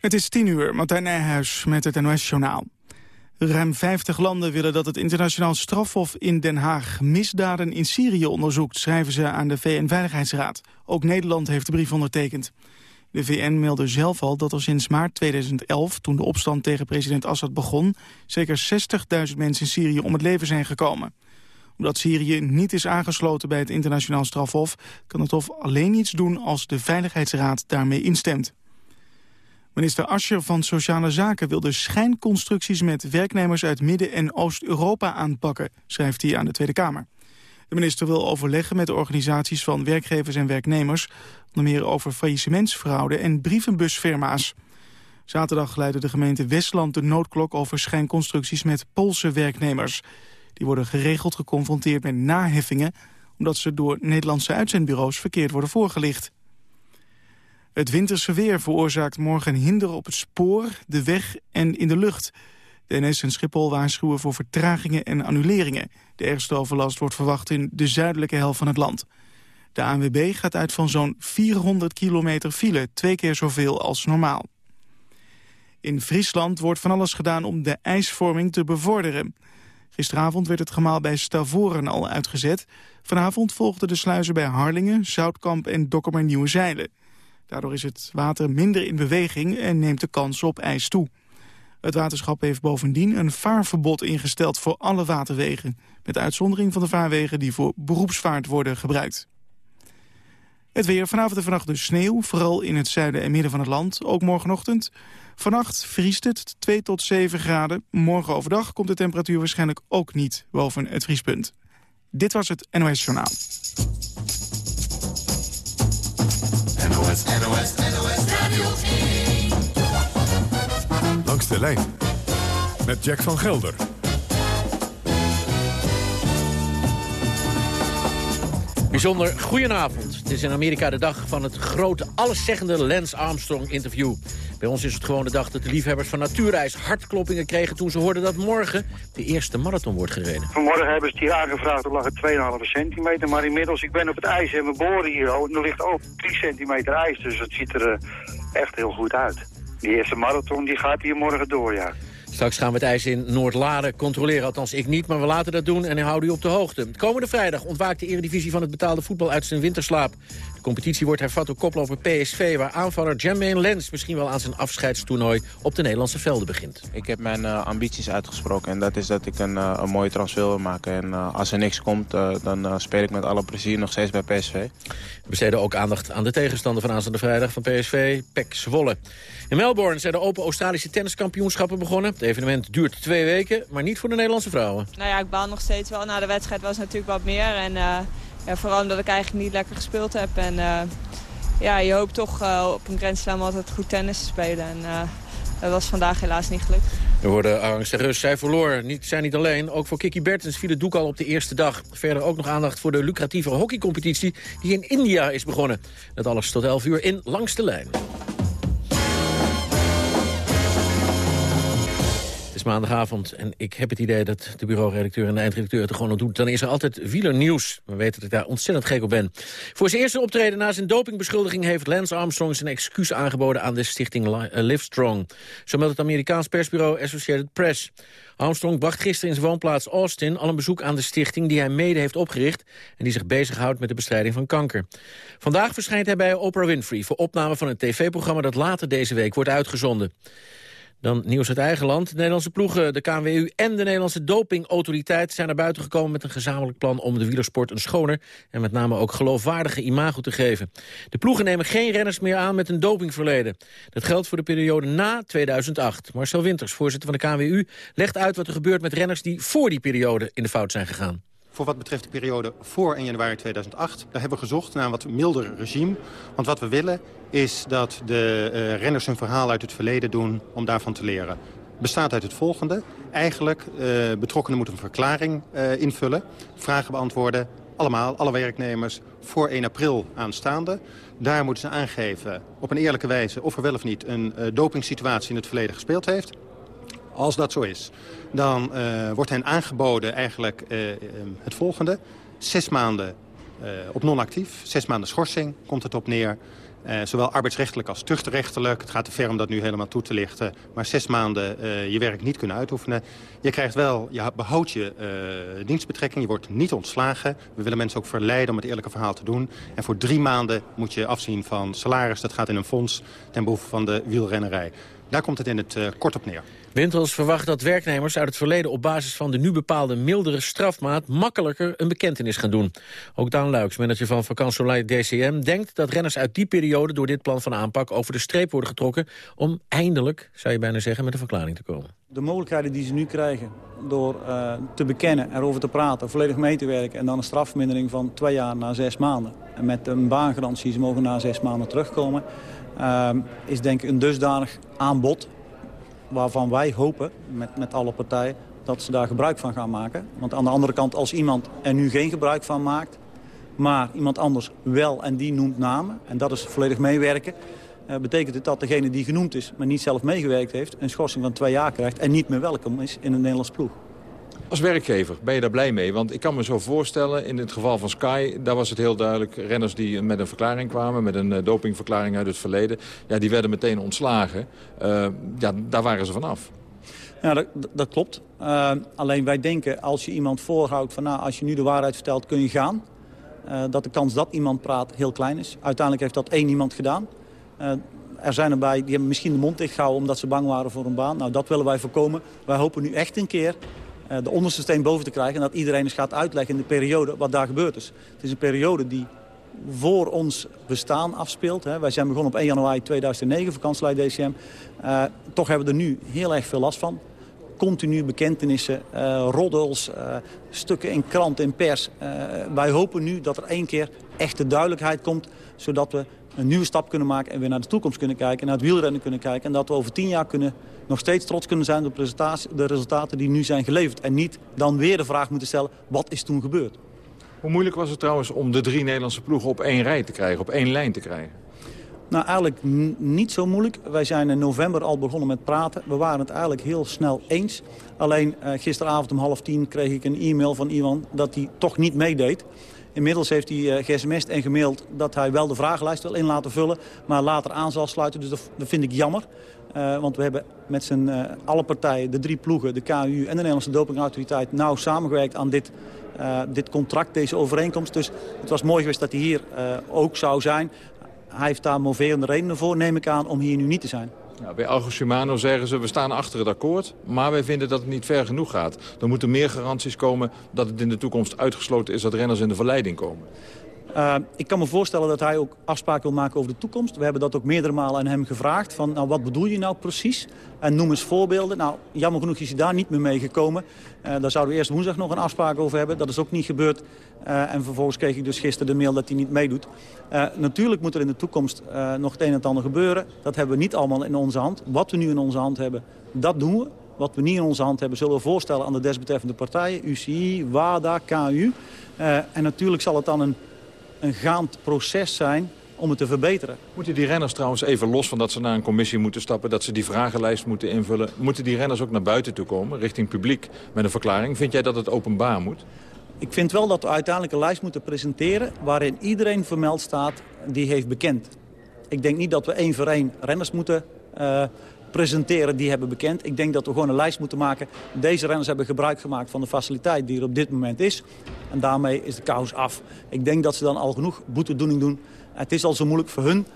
Het is tien uur, Martijn Nijhuis met het NOS-journaal. Ruim 50 landen willen dat het internationaal strafhof in Den Haag misdaden in Syrië onderzoekt, schrijven ze aan de VN-veiligheidsraad. Ook Nederland heeft de brief ondertekend. De VN meldde zelf al dat er sinds maart 2011, toen de opstand tegen president Assad begon, zeker 60.000 mensen in Syrië om het leven zijn gekomen. Omdat Syrië niet is aangesloten bij het internationaal strafhof, kan het hof alleen iets doen als de Veiligheidsraad daarmee instemt. Minister Ascher van Sociale Zaken wil de schijnconstructies met werknemers uit Midden- en Oost-Europa aanpakken, schrijft hij aan de Tweede Kamer. De minister wil overleggen met organisaties van werkgevers en werknemers, onder meer over faillissementsfraude en brievenbusfirma's. Zaterdag leidde de gemeente Westland de noodklok over schijnconstructies met Poolse werknemers. Die worden geregeld geconfronteerd met naheffingen, omdat ze door Nederlandse uitzendbureaus verkeerd worden voorgelicht. Het winterse weer veroorzaakt morgen hinder op het spoor, de weg en in de lucht. De NS en Schiphol waarschuwen voor vertragingen en annuleringen. De ergste overlast wordt verwacht in de zuidelijke helft van het land. De ANWB gaat uit van zo'n 400 kilometer file, twee keer zoveel als normaal. In Friesland wordt van alles gedaan om de ijsvorming te bevorderen. Gisteravond werd het gemaal bij Stavoren al uitgezet. Vanavond volgden de sluizen bij Harlingen, Zoutkamp en Dokkum Nieuwe Zeilen. Daardoor is het water minder in beweging en neemt de kans op ijs toe. Het waterschap heeft bovendien een vaarverbod ingesteld voor alle waterwegen... met uitzondering van de vaarwegen die voor beroepsvaart worden gebruikt. Het weer vanavond en vannacht dus sneeuw, vooral in het zuiden en midden van het land. Ook morgenochtend. Vannacht vriest het 2 tot 7 graden. Morgen overdag komt de temperatuur waarschijnlijk ook niet boven het vriespunt. Dit was het NOS Journaal. NOS, NOS, NOS Radio 1. Langs de lijn met Jack van Gelder. Bijzonder goedenavond. Het is in Amerika de dag van het grote, alleszeggende Lance Armstrong-interview. Bij ons is het gewoon de dag dat de liefhebbers van natuurreis hartkloppingen kregen... toen ze hoorden dat morgen de eerste marathon wordt gereden. Vanmorgen hebben ze hier aangevraagd, er lag het 2,5 centimeter. Maar inmiddels, ik ben op het ijs en we boren hier. Oh, er ligt ook 3 centimeter ijs, dus het ziet er uh, echt heel goed uit. Die eerste marathon die gaat hier morgen door, ja. Straks gaan we het ijs in Noordlaren controleren. Althans, ik niet, maar we laten dat doen en houden u op de hoogte. Komende vrijdag ontwaakt de eredivisie van het betaalde voetbal uit zijn winterslaap. De competitie wordt hervat door koploper PSV... waar aanvaller Jermaine Lens misschien wel aan zijn afscheidstoernooi... op de Nederlandse velden begint. Ik heb mijn uh, ambities uitgesproken en dat is dat ik een, uh, een mooie transfer wil maken. En uh, als er niks komt, dan speel ik met alle plezier nog steeds bij PSV. We besteden ook aandacht aan de tegenstander van aanstaande vrijdag van PSV, PEC Zwolle. In Melbourne zijn de Open Australische Tenniskampioenschappen begonnen. Het evenement duurt twee weken, maar niet voor de Nederlandse vrouwen. Nou ja, ik baal nog steeds wel. Na de wedstrijd was het natuurlijk wat meer. En vooral omdat ik eigenlijk niet lekker gespeeld heb. En uh, ja, je hoopt toch uh, op een Grand Slam altijd goed tennis te spelen. En uh, dat was vandaag helaas niet gelukt. We hoorden Arang Serreus, zij verloor. Niet, zij niet alleen, ook voor Kiki Bertens viel het doek al op de eerste dag. Verder ook nog aandacht voor de lucratieve hockeycompetitie die in India is begonnen. Dat alles tot 11 uur in Langs de Lijn. Maandagavond en ik heb het idee dat de bureauredacteur en de eindredacteur het er gewoon aan doen. Dan is er altijd wielernieuws. We weten dat ik daar ontzettend gek op ben. Voor zijn eerste optreden na zijn dopingbeschuldiging heeft Lance Armstrong zijn excuus aangeboden aan de stichting eh, Livestrong. Zo meldt het Amerikaans persbureau Associated Press. Armstrong bracht gisteren in zijn woonplaats Austin al een bezoek aan de stichting die hij mede heeft opgericht en die zich bezighoudt met de bestrijding van kanker. Vandaag verschijnt hij bij Oprah Winfrey voor opname van een tv-programma dat later deze week wordt uitgezonden. Dan nieuws uit eigen land. De Nederlandse ploegen, de KNWU en de Nederlandse dopingautoriteit... zijn naar buiten gekomen met een gezamenlijk plan om de wielersport een schoner... en met name ook geloofwaardige imago te geven. De ploegen nemen geen renners meer aan met een dopingverleden. Dat geldt voor de periode na 2008. Marcel Winters, voorzitter van de KNWU, legt uit wat er gebeurt met renners... die voor die periode in de fout zijn gegaan. Voor wat betreft de periode voor 1 januari 2008... daar hebben we gezocht naar een wat milder regime. Want wat we willen is dat de uh, renners hun verhaal uit het verleden doen... om daarvan te leren. Bestaat uit het volgende. Eigenlijk, uh, betrokkenen moeten een verklaring uh, invullen. Vragen beantwoorden. Allemaal, alle werknemers, voor 1 april aanstaande. Daar moeten ze aangeven op een eerlijke wijze... of er wel of niet een dopingsituatie in het verleden gespeeld heeft. Als dat zo is, dan uh, wordt hen aangeboden eigenlijk uh, het volgende. Zes maanden uh, op non-actief, zes maanden schorsing komt het op neer. Zowel arbeidsrechtelijk als tuchtrechtelijk. Het gaat te ver om dat nu helemaal toe te lichten. Maar zes maanden je werk niet kunnen uitoefenen. Je krijgt wel, je behoudt je dienstbetrekking. Je wordt niet ontslagen. We willen mensen ook verleiden om het eerlijke verhaal te doen. En voor drie maanden moet je afzien van salaris. Dat gaat in een fonds ten behoeve van de wielrennerij. Daar komt het in het kort op neer. Wintels verwacht dat werknemers uit het verleden op basis van de nu bepaalde mildere strafmaat makkelijker een bekentenis gaan doen. Ook Daan Luiks, manager van Vakansolei DCM, denkt dat renners uit die periode door dit plan van aanpak over de streep worden getrokken om eindelijk, zou je bijna zeggen, met een verklaring te komen. De mogelijkheden die ze nu krijgen door uh, te bekennen, erover te praten, volledig mee te werken... en dan een strafmindering van twee jaar naar zes maanden. En met een baangarantie, ze mogen na zes maanden terugkomen... Uh, is denk ik een dusdanig aanbod waarvan wij hopen met, met alle partijen dat ze daar gebruik van gaan maken. Want aan de andere kant, als iemand er nu geen gebruik van maakt... maar iemand anders wel en die noemt namen, en dat is volledig meewerken... Uh, betekent het dat degene die genoemd is, maar niet zelf meegewerkt heeft... een schorsing van twee jaar krijgt en niet meer welkom is in een Nederlands ploeg. Als werkgever ben je daar blij mee? Want ik kan me zo voorstellen, in het geval van Sky... daar was het heel duidelijk, renners die met een verklaring kwamen... met een uh, dopingverklaring uit het verleden... Ja, die werden meteen ontslagen. Uh, ja, daar waren ze vanaf. Ja, dat, dat klopt. Uh, alleen wij denken, als je iemand voorhoudt van... nou, als je nu de waarheid vertelt, kun je gaan. dat de kans dat iemand praat heel klein is. Uiteindelijk heeft dat één iemand gedaan. er zijn erbij die hebben misschien de mond dicht gehouden... omdat ze bang waren voor een baan. Nou, dat willen wij voorkomen. Wij hopen nu echt een keer eh, de onderste steen boven te krijgen... en dat iedereen eens gaat uitleggen in de periode wat daar gebeurd is. Het is een periode die voor ons bestaan afspeelt. Hè. Wij zijn begonnen op 1 januari 2009, vakantielei DCM. Uh, toch hebben we er nu heel erg veel last van. Continu bekentenissen, uh, roddels, stukken in krant en pers. wij hopen nu dat er één keer echte duidelijkheid komt... zodat we een nieuwe stap kunnen maken en weer naar de toekomst kunnen kijken... en naar het wielrennen kunnen kijken. En dat we over tien jaar kunnen nog steeds trots kunnen zijn op de resultaten die nu zijn geleverd. En niet dan weer de vraag moeten stellen, wat is toen gebeurd? Hoe moeilijk was het trouwens om de drie Nederlandse ploegen op één rij te krijgen, op één lijn te krijgen? Nou, eigenlijk niet zo moeilijk. Wij zijn in november al begonnen met praten. We waren het eigenlijk heel snel eens. Alleen uh, gisteravond om half tien kreeg ik een e-mail van iemand dat hij toch niet meedeed. Inmiddels heeft hij uh, gsm'd en gemaild dat hij wel de vragenlijst wil in laten vullen... maar later aan zal sluiten, dus dat, vind ik jammer. Uh, want we hebben met z'n uh, alle partijen, de drie ploegen, de KU en de Nederlandse dopingautoriteit... nauw samengewerkt aan dit, dit contract, deze overeenkomst. Dus het was mooi geweest dat hij hier ook zou zijn. Hij heeft daar moverende redenen voor, neem ik aan, om hier nu niet te zijn. Ja, bij Argo Shimano zeggen ze, we staan achter het akkoord... maar wij vinden dat het niet ver genoeg gaat. Er moeten meer garanties komen dat het in de toekomst uitgesloten is... dat renners in de verleiding komen. Uh, ik kan me voorstellen dat hij ook afspraken wil maken over de toekomst. We hebben dat ook meerdere malen aan hem gevraagd. Van, nou, wat bedoel je nou precies? En noem eens voorbeelden. Nou, jammer genoeg is hij daar niet meer mee gekomen. Uh, daar zouden we eerst woensdag nog een afspraak over hebben. Dat is ook niet gebeurd. Uh, en vervolgens kreeg ik dus gisteren de mail dat hij niet meedoet. natuurlijk moet er in de toekomst nog het een en ander gebeuren. Dat hebben we niet allemaal in onze hand. Wat we nu in onze hand hebben, dat doen we. Wat we niet in onze hand hebben, zullen we voorstellen aan de desbetreffende partijen. UCI, WADA, KU. en natuurlijk zal het dan een een gaand proces zijn om het te verbeteren. Moeten die renners trouwens even los van dat ze naar een commissie moeten stappen... dat ze die vragenlijst moeten invullen... moeten die renners ook naar buiten toe komen, richting publiek, met een verklaring? Vind jij dat het openbaar moet? Ik vind wel dat we uiteindelijk een lijst moeten presenteren... waarin iedereen vermeld staat die heeft bekend. Ik denk niet dat we één voor één renners moeten uh, presenteren die hebben bekend. Ik denk dat we gewoon een lijst moeten maken. Deze renners hebben gebruik gemaakt van de faciliteit die er op dit moment is. En daarmee is de kous af. Ik denk dat ze dan al genoeg boetedoening doen. Het is al zo moeilijk voor hun,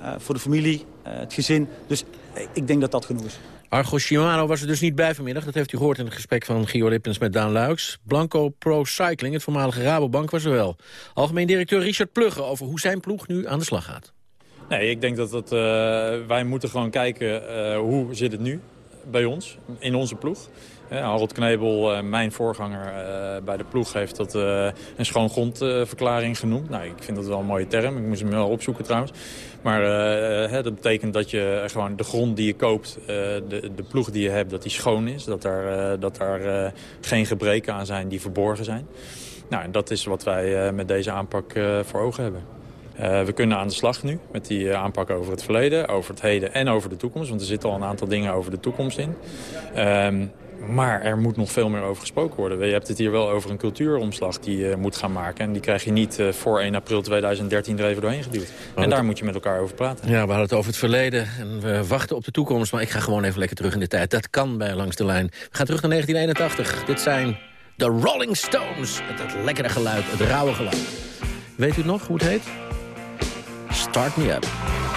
uh, voor de familie, uh, het gezin. Dus ik denk dat dat genoeg is. Argo Shimano was er dus niet bij vanmiddag. Dat heeft u gehoord in het gesprek van Gio Lippens met Daan Luiks. Blanco Pro Cycling, het voormalige Rabobank, was er wel. Algemeen directeur Richard Plugge over hoe zijn ploeg nu aan de slag gaat. Nee, ik denk dat uh, wij moeten gewoon kijken uh, hoe zit het nu bij ons, in onze ploeg. Uh, Harold Knebel, mijn voorganger bij de ploeg, heeft dat een schoon grondverklaring genoemd. Nou, ik vind dat wel een mooie term. Ik moest hem wel opzoeken trouwens. Maar dat betekent dat je gewoon de grond die je koopt, de, de ploeg die je hebt, dat die schoon is. Dat daar, dat daar geen gebreken aan zijn die verborgen zijn. Nou, en dat is wat wij met deze aanpak voor ogen hebben. Uh, we kunnen aan de slag nu met die uh, aanpak over het verleden, over het heden en over de toekomst. Want er zitten al een aantal dingen over de toekomst in. Um, Maar er moet nog veel meer over gesproken worden. Je hebt het hier wel over een cultuuromslag die je moet gaan maken. En die krijg je niet voor 1 april 2013 er even doorheen geduwd. En daar moet je met elkaar over praten. Ja, we hadden het over het verleden en we wachten op de toekomst. Maar ik ga gewoon even lekker terug in de tijd. Dat kan bij Langs de Lijn. We gaan terug naar 1981. Dit zijn de Rolling Stones. Het, het lekkere geluid, het rauwe geluid. Weet u nog hoe het heet? Start Me Up.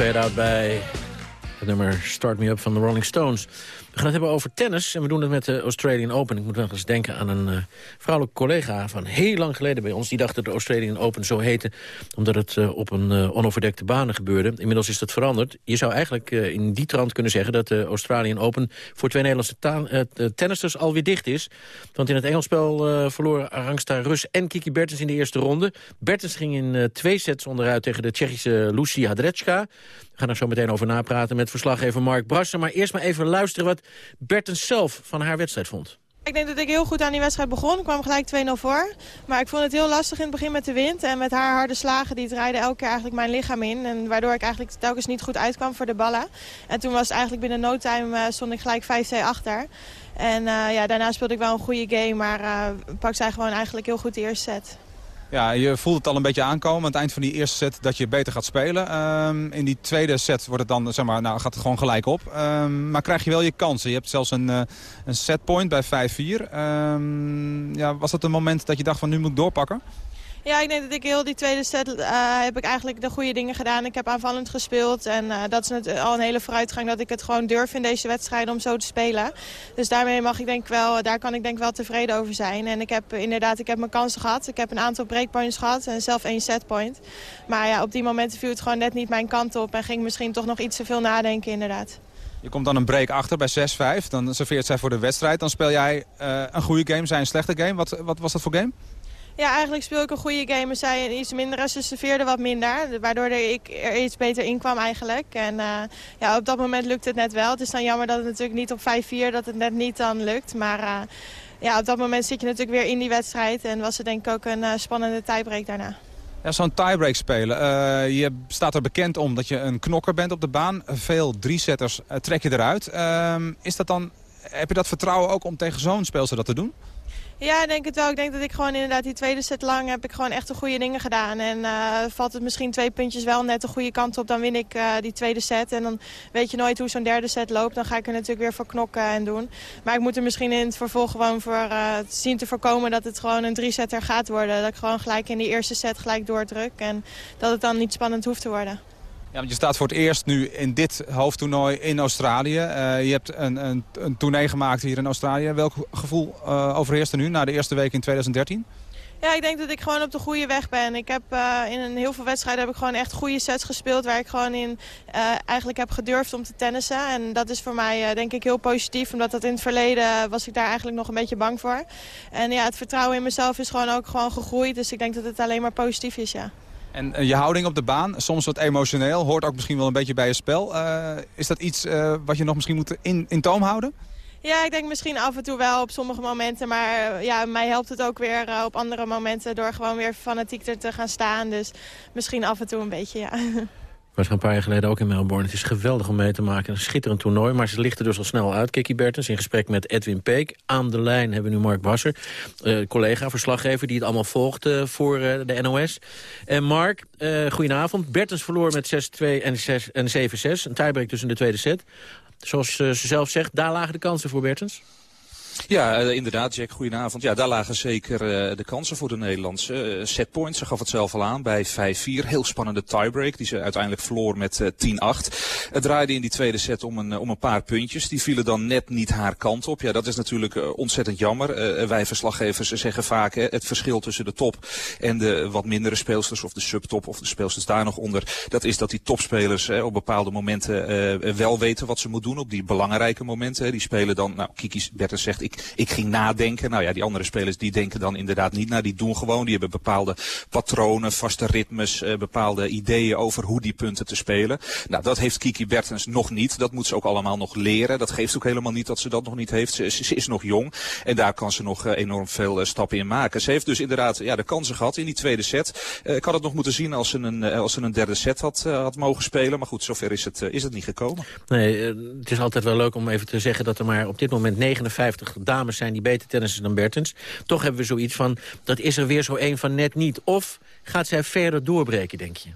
Fade-out bij het nummer Start Me Up van de Rolling Stones. We gaan het hebben over tennis en we doen het met de Australian Open. Ik moet wel eens denken aan een uh, vrouwelijke collega van heel lang geleden bij ons. Die dacht dat de Australian Open zo heette omdat het uh, op een uh, onoverdekte banen gebeurde. Inmiddels is dat veranderd. Je zou eigenlijk in die trant kunnen zeggen dat de Australian Open... voor twee Nederlandse tennisters alweer dicht is. Want in het Engelspel verloren Arangsta Rus en Kiki Bertens in de eerste ronde. Bertens ging in twee sets onderuit tegen de Tsjechische Lucy Hadretska. Gaan er zo meteen over napraten met verslaggever Mark Brassen. Maar eerst maar even luisteren wat Bertens zelf van haar wedstrijd vond. Ik denk dat ik heel goed aan die wedstrijd begon. Ik kwam gelijk 2-0 voor. Maar ik vond het heel lastig in het begin met de wind. En met haar harde slagen, die draaide elke keer eigenlijk mijn lichaam in. En waardoor ik eigenlijk telkens niet goed uitkwam voor de ballen. En toen was eigenlijk binnen no time uh, stond ik gelijk 5-2 achter. En uh, ja, daarna speelde ik wel een goede game. Maar uh, pak zij gewoon eigenlijk heel goed de eerste set. Ja, je voelt het al een beetje aankomen aan het eind van die eerste set dat je beter gaat spelen. Um, in die tweede set wordt het dan, zeg maar, nou, gaat het gewoon gelijk op. Um, maar krijg je wel je kansen. Je hebt zelfs een, uh, een setpoint bij 5-4. Um, ja, was dat een moment dat je dacht van nu moet ik doorpakken? Ja, ik denk dat ik heel die tweede set uh, heb ik eigenlijk de goede dingen gedaan. Ik heb aanvallend gespeeld en uh, dat is al een hele vooruitgang dat ik het gewoon durf in deze wedstrijden om zo te spelen. Dus daarmee mag ik denk wel, daar kan ik denk wel tevreden over zijn. En ik heb inderdaad, ik heb mijn kansen gehad. Ik heb een aantal breakpoints gehad en zelf één setpoint. Maar ja, op die momenten viel het gewoon net niet mijn kant op en ging misschien toch nog iets te veel nadenken inderdaad. Je komt dan een break achter bij 6-5. Dan serveert zij voor de wedstrijd. Dan speel jij uh, een goede game, zij een slechte game. Wat, wat was dat voor game? Ja, eigenlijk speel ik een goede game. Zij iets minder ze serveerde wat minder. Waardoor ik er iets beter in kwam eigenlijk. En uh, ja, op dat moment lukt het net wel. Het is dan jammer dat het natuurlijk niet op 5-4, dat het net niet dan lukt. Maar uh, ja, op dat moment zit je natuurlijk weer in die wedstrijd. En was het denk ik ook een uh, spannende tiebreak daarna. Ja, zo'n tiebreak spelen. Je staat er bekend om dat je een knokker bent op de baan. Veel drie-setters uh, trek je eruit. Uh, is dat dan, heb je dat vertrouwen ook om tegen zo'n speelster dat te doen? Ja, ik denk het wel. Ik denk dat ik gewoon inderdaad die tweede set lang heb ik gewoon echt de goede dingen gedaan. En uh, valt het misschien twee puntjes wel net de goede kant op, dan win ik uh, die tweede set. En dan weet je nooit hoe zo'n derde set loopt. Dan ga ik er natuurlijk weer voor knokken en doen. Maar ik moet er misschien in het vervolg gewoon voor uh, zien te voorkomen dat het gewoon een drie-setter gaat worden. Dat ik gewoon gelijk in die eerste set gelijk doordruk. En dat het dan niet spannend hoeft te worden. Ja, je staat voor het eerst nu in dit hoofdtoernooi in Australië. Uh, je hebt een, een, een tournee gemaakt hier in Australië. Welk gevoel uh, overheerst er nu na de eerste week in 2013? Ja, ik denk dat ik gewoon op de goede weg ben. Ik heb uh, in een heel veel wedstrijden heb ik gewoon echt goede sets gespeeld... waar ik gewoon in eigenlijk heb gedurfd om te tennissen. En dat is voor mij denk ik heel positief... omdat dat in het verleden was ik daar eigenlijk nog een beetje bang voor. En ja, het vertrouwen in mezelf is gewoon ook gewoon gegroeid. Dus ik denk dat het alleen maar positief is, ja. En je houding op de baan, soms wat emotioneel, hoort ook misschien wel een beetje bij je spel. Uh, is dat iets uh, wat je nog misschien moet in, in toom houden? Ja, ik denk misschien af en toe wel op sommige momenten. Maar ja, mij helpt het ook weer op andere momenten door gewoon weer fanatieker te gaan staan. Dus misschien af en toe een beetje, ja. Was een paar jaar geleden ook in Melbourne. Het is geweldig om mee te maken. Een schitterend toernooi, maar ze lichten dus al snel uit. Kiki Bertens in gesprek met Edwin Peek. Aan de lijn hebben we nu Mark Wasser, uh, collega, verslaggever... die het allemaal volgt uh, voor uh, de NOS. En Mark, goedenavond. Bertens verloor met 6-2 en, en 7-6. Een tiebreak tussen de tweede set. Zoals ze zelf zegt, daar lagen de kansen voor Bertens. Ja, uh, inderdaad, Jack, goedenavond. Ja, daar lagen zeker uh, de kansen voor de Nederlandse. Uh, setpoint, ze gaf het zelf al aan, bij 5-4. Heel spannende tiebreak, die ze uiteindelijk verloor met 10-8. Het draaide in die tweede set om een, om een paar puntjes. Die vielen dan net niet haar kant op. Ja, dat is natuurlijk ontzettend jammer. wij verslaggevers zeggen vaak het verschil tussen de top en de wat mindere speelsters, of de subtop, of de speelsters daar nog onder. Dat is dat die topspelers op bepaalde momenten wel weten wat ze moeten doen op die belangrijke momenten. Die spelen dan, nou, Kiki Bertens zegt, ik, ik ging nadenken. Nou ja, die andere spelers die denken dan inderdaad niet na. Die doen gewoon. Die hebben bepaalde patronen, vaste ritmes, uh, bepaalde ideeën over hoe die punten te spelen. Nou, dat heeft Kiki Bertens nog niet. Dat moet ze ook allemaal nog leren. Dat geeft ook helemaal niet dat ze dat nog niet heeft. Ze, ze, is nog jong. En daar kan ze nog uh, enorm veel uh, stappen in maken. Ze heeft dus inderdaad ja, de kansen gehad in die tweede set. ik had het nog moeten zien als ze een, als ze een derde set had, had mogen spelen. Maar goed, zover is het, is het niet gekomen. Nee, het is altijd wel leuk om even te zeggen dat er maar op dit moment 59 dames zijn die beter tennissen dan Bertens. Toch hebben we zoiets van, dat is er weer zo een van net niet. Of gaat zij verder doorbreken, denk je?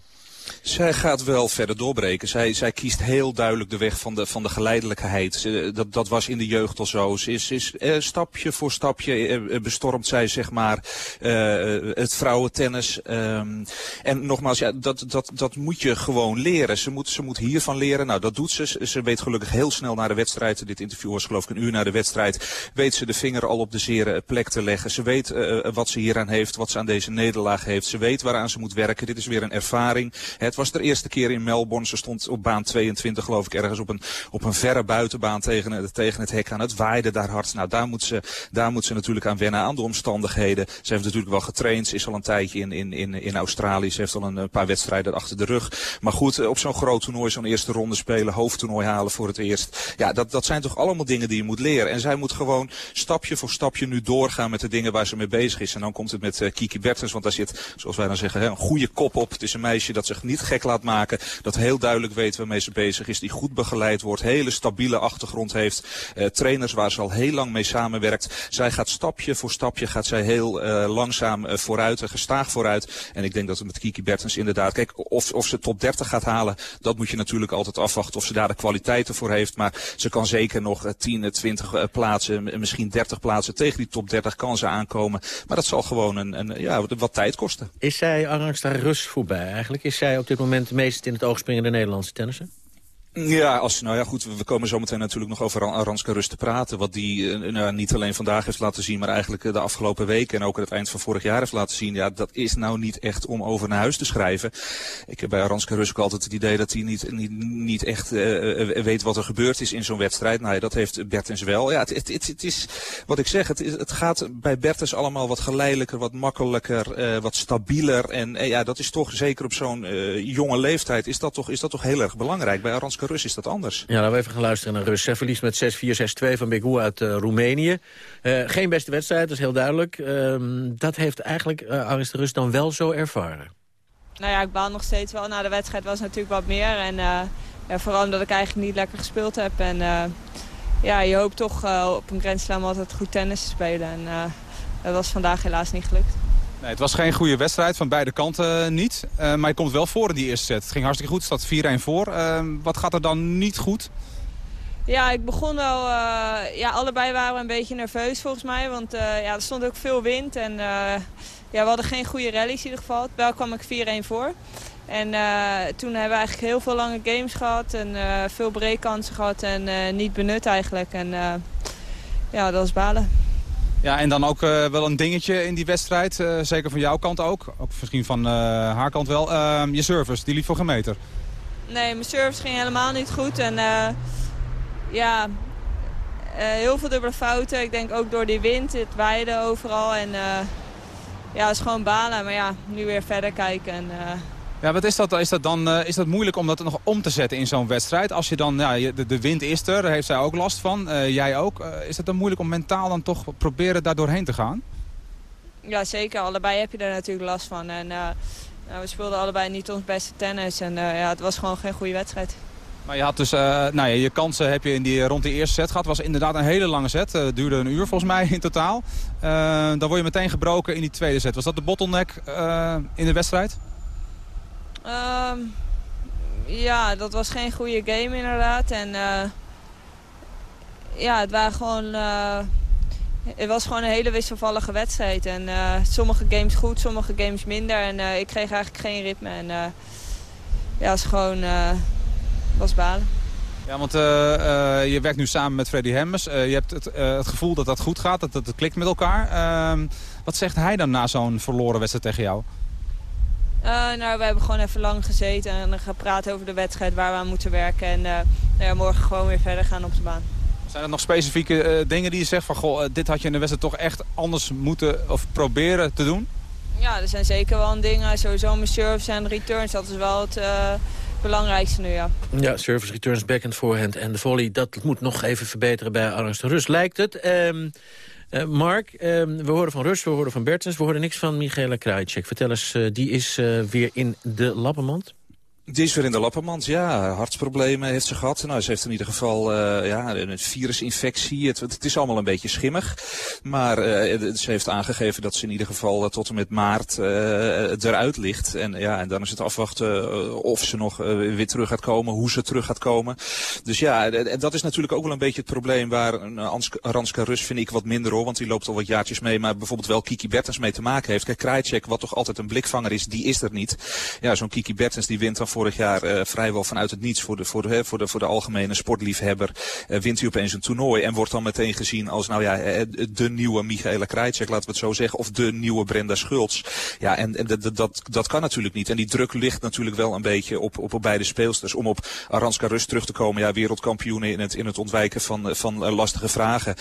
Zij gaat wel verder doorbreken. Zij, zij kiest heel duidelijk de weg van de, van de geleidelijkheid. Dat, dat was in de jeugd al zo. Ze is, is eh, stapje voor stapje eh, bestormt zij zeg maar uh, het vrouwentennis. Um, en nogmaals, ja, dat, dat, dat moet je gewoon leren. Ze moet, ze moet hiervan leren. Nou, dat doet ze. Ze weet gelukkig heel snel naar de wedstrijd. Dit interview was geloof ik een uur na de wedstrijd. Weet ze de vinger al op de zere plek te leggen. Ze weet uh, wat ze hieraan heeft, wat ze aan deze nederlaag heeft. Ze weet waaraan ze moet werken. Dit is weer een ervaring. Het was de eerste keer in Melbourne. Ze stond op baan 22 geloof ik ergens op een, op een verre buitenbaan tegen, tegen het hek aan. Het waaide daar hard. Nou daar moet, ze, daar moet ze natuurlijk aan wennen aan de omstandigheden. Ze heeft natuurlijk wel getraind. Ze is al een tijdje in, in, in, Australië. Ze heeft al een paar wedstrijden achter de rug. Maar goed, op zo'n groot toernooi, zo'n eerste ronde spelen, hoofdtoernooi halen voor het eerst. Ja, dat, dat zijn toch allemaal dingen die je moet leren. En zij moet gewoon stapje voor stapje nu doorgaan met de dingen waar ze mee bezig is. En dan komt het met Kiki Bertens, want daar zit, zoals wij dan zeggen, hè, een goede kop op. Het is een meisje dat zich niet gek laat maken. Dat heel duidelijk weet waarmee ze bezig is. Die goed begeleid wordt. Hele stabiele achtergrond heeft. Uh, trainers waar ze al heel lang mee samenwerkt. Zij gaat stapje voor stapje gaat zij heel uh, langzaam uh, vooruit. en gestaag vooruit. En ik denk dat het met Kiki Bertens inderdaad... Kijk, of, of ze top 30 gaat halen, dat moet je natuurlijk altijd afwachten. Of ze daar de kwaliteiten voor heeft. Maar ze kan zeker nog 10, 20 plaatsen, misschien 30 plaatsen tegen die top 30 kan ze aankomen. Maar dat zal gewoon een, een ja, wat tijd kosten. Is zij Arangsta Rus voorbij eigenlijk? Is zij op dit moment meest in het oog springende Nederlandse tennissen? Ja, als, nou ja, goed, we komen zometeen natuurlijk nog over Aranska Rust te praten. Wat die uh, nou, niet alleen vandaag heeft laten zien, maar eigenlijk uh, de afgelopen weken en ook het eind van vorig jaar heeft laten zien. Ja, dat is nou niet echt om over naar huis te schrijven. Ik heb bij Aranska Rust ook altijd het idee dat hij niet, niet, niet echt uh, weet wat er gebeurd is in zo'n wedstrijd. Nou ja, dat heeft Bertens wel. Ja, het, het, het, is wat ik zeg, het, het gaat bij Bertens allemaal wat geleidelijker, wat makkelijker, wat stabieler. En ja, dat is toch zeker op zo'n jonge leeftijd is dat toch, is dat toch heel erg belangrijk. Bij Aranska Rus is dat anders. Ja, laten we even gaan luisteren naar Rus. Zij verliest met 6-4, 6-2 van Begu uit uh, Roemenië. Uh, geen beste wedstrijd, dat is heel duidelijk. Uh, dat heeft eigenlijk uh, Aris de Rus dan wel zo ervaren. Nou ja, ik baal nog steeds wel. Na de wedstrijd was natuurlijk wat meer. En ja, vooral omdat ik eigenlijk niet lekker gespeeld heb. En ja, je hoopt toch op een Grand Slam altijd goed tennis te spelen. En dat was vandaag helaas niet gelukt. Nee, het was geen goede wedstrijd, van beide kanten uh, niet. Uh, maar je komt wel voor in die eerste set. Het ging hartstikke goed, staat 4-1 voor. Uh, wat gaat er dan niet goed? Ja, ik begon wel... ja, allebei waren we een beetje nerveus volgens mij. Want ja, er stond ook veel wind. En ja, we hadden geen goede rallies in ieder geval. Wel kwam ik 4-1 voor. En toen hebben we eigenlijk heel veel lange games gehad. En veel breekkansen gehad. En niet benut eigenlijk. En ja, dat was balen. Ja, en dan ook uh, wel een dingetje in die wedstrijd. Uh, zeker van jouw kant ook. Ook misschien van uh, haar kant wel. Ehm, je service, die liep voor geen meter. Nee, mijn service ging helemaal niet goed. En ja, heel veel dubbele fouten. Ik denk ook door die wind, het waaide overal. En ja, het is gewoon balen. Maar ja, nu weer verder kijken. En, ja, wat is dat, is dat dan uh, is dat moeilijk om dat nog om te zetten in zo'n wedstrijd? Als je dan, ja, de, de wind is er, daar heeft zij ook last van, uh, jij ook. Uh, is het dan moeilijk om mentaal dan toch proberen daar doorheen te gaan? Ja, zeker. Allebei heb je daar natuurlijk last van. En nou, we speelden allebei niet ons beste tennis. En ja, het was gewoon geen goede wedstrijd. Maar je had dus, nou ja, je kansen heb je in die, rond de eerste set gehad. Was inderdaad een hele lange set. Het duurde een uur volgens mij in totaal. dan word je meteen gebroken in die tweede set. Was dat de bottleneck in de wedstrijd? Um, ja, dat was geen goede game inderdaad. En uh, ja, het waren gewoon... Uh, het was gewoon een hele wisselvallige wedstrijd. En uh, sommige games goed, sommige games minder. En ik kreeg eigenlijk geen ritme. En ja, het was gewoon... was balen. Ja, want je werkt nu samen met Freddy Hemmers. je hebt het, het, gevoel dat dat goed gaat, dat het klikt met elkaar. Ehm, wat zegt hij dan na zo'n verloren wedstrijd tegen jou? Uh, nou, we hebben gewoon even lang gezeten en gepraat over de wedstrijd waar we aan moeten werken. En uh, nou ja, morgen gewoon weer verder gaan op de baan. Zijn er nog specifieke uh, dingen die je zegt van, goh, dit had je in de wedstrijd toch echt anders moeten of proberen te doen? Ja, er zijn zeker wel dingen. Sowieso mijn service en returns, dat is wel het belangrijkste nu, ja. Ja, service, returns, backhand, forehand en de volley. Dat moet nog even verbeteren bij Arns de Rus, lijkt het. Um, uh, Mark, uh, we horen van Rus, we horen van Bertens, we horen niks van Michaela Krajicek. Vertel eens, uh, die is weer in de lappenmand. Die is weer in de lappenmand, ja. Hartsproblemen heeft ze gehad. Nou, ze heeft in ieder geval uh, ja, een virusinfectie. Het, het, is allemaal een beetje schimmig. Maar uh, ze heeft aangegeven dat ze in ieder geval uh, tot en met maart eruit ligt. En, ja, en dan is het afwachten of ze nog weer terug gaat komen, hoe ze terug gaat komen. Dus ja, en dat is natuurlijk ook wel een beetje het probleem waar Ranska Rus vind ik wat minder hoor. Want die loopt al wat jaartjes mee, maar bijvoorbeeld wel Kiki Bertens mee te maken heeft. Kijk, Krajcek, wat toch altijd een blikvanger is, die is er niet. Ja, zo'n Kiki Bertens die wint dan vorig jaar uh, vrijwel vanuit het niets voor de, voor de, voor de, voor de algemene sportliefhebber. Uh, wint hij opeens een toernooi en wordt dan meteen gezien als nou ja, eh, de nieuwe Michaela Krajicek, laten we het zo zeggen. Of de nieuwe Brenda Schultz. Ja, en, en dat, dat, dat kan natuurlijk niet. En die druk ligt natuurlijk wel een beetje op, op, op beide speelsters. Om op Aranska Rust terug te komen. Ja, wereldkampioen in het, in het ontwijken van, van lastige vragen.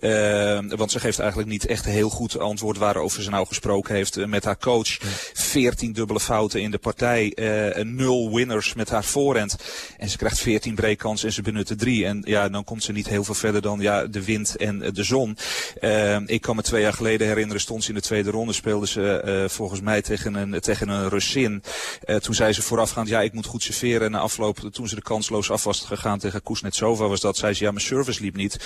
Uh, want ze geeft eigenlijk niet echt heel goed antwoord waarover ze nou gesproken heeft met haar coach. 14 dubbele fouten in de partij. Uh, nul winners met haar voorhand. En ze krijgt 14 breakkansen en ze benutten drie. En ja, dan komt ze niet heel veel verder dan ja, de wind en de zon. Uh, ik kan me twee jaar geleden herinneren, stond ze in de tweede ronde, speelde ze uh, volgens mij tegen een, tegen een Russin. toen zei ze voorafgaand, ja, ik moet goed serveren. En na afloop, toen ze de kansloos af was gegaan tegen Kuznetsova, was dat, zei ze, ja, mijn service liep niet.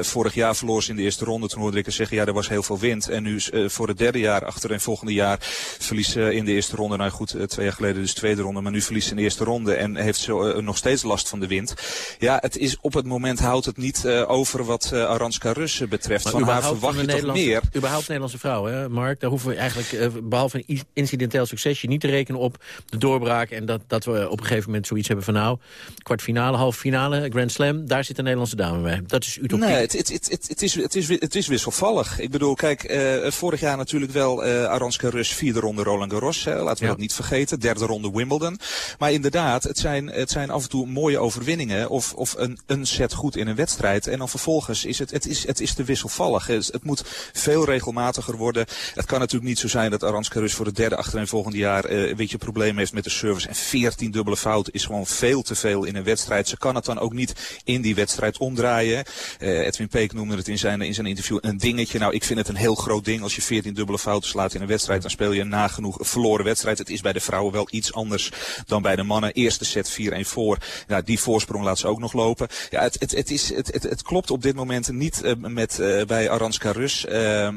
vorig jaar verloor ze in de eerste ronde. Toen hoorde ik haar zeggen, ja, er was heel veel wind. En nu voor het derde jaar achter en volgende jaar verliest ze in de eerste ronde. Nou goed, twee jaar geleden dus tweede ronde. Maar nu verliest in de eerste ronde en heeft ze nog steeds last van de wind. Ja, het is op het moment houdt het niet uh, over wat uh, Aranska Rus betreft. Maar van haar verwacht je toch meer. Überhaupt Nederlandse vrouw, hè, Mark? Daar hoeven we eigenlijk, behalve een incidenteel succesje, niet te rekenen op de doorbraak. En dat, dat we op een gegeven moment zoiets hebben van nou, kwartfinale, halve finale, Grand Slam. Daar zit een Nederlandse dame bij. Dat is utopie. Nee, het, het, het, het, is, het, is, het is wisselvallig. Ik bedoel, kijk, vorig jaar natuurlijk wel Aranska Rus vierde ronde Roland Garros. Hè, laten we ja. dat niet vergeten. Derde ronde Wimbledon. Maar inderdaad, het zijn, het zijn af en toe mooie overwinningen. Of, of een, een set goed in een wedstrijd. En dan vervolgens is het, het, is, het is te wisselvallig. Het, moet veel regelmatiger worden. Het kan natuurlijk niet zo zijn dat Aranska Rus voor het derde achtereenvolgende jaar uh, een beetje problemen heeft met de service. En 14 dubbele fout is gewoon veel te veel in een wedstrijd. Ze kan het dan ook niet in die wedstrijd omdraaien. Uh, Edwin Peek noemde het in zijn, in zijn interview een dingetje. Nou, ik vind het een heel groot ding. Als je 14 dubbele fouten slaat in een wedstrijd, dan speel je een nagenoeg verloren wedstrijd. Het is bij de vrouwen wel iets anders dan bij de mannen. Eerste set 4-1 voor. Nou, die voorsprong laat ze ook nog lopen. Ja, het, het, het, is, het, het, het klopt op dit moment niet uh, met, uh, bij Aranska Rus. Uh,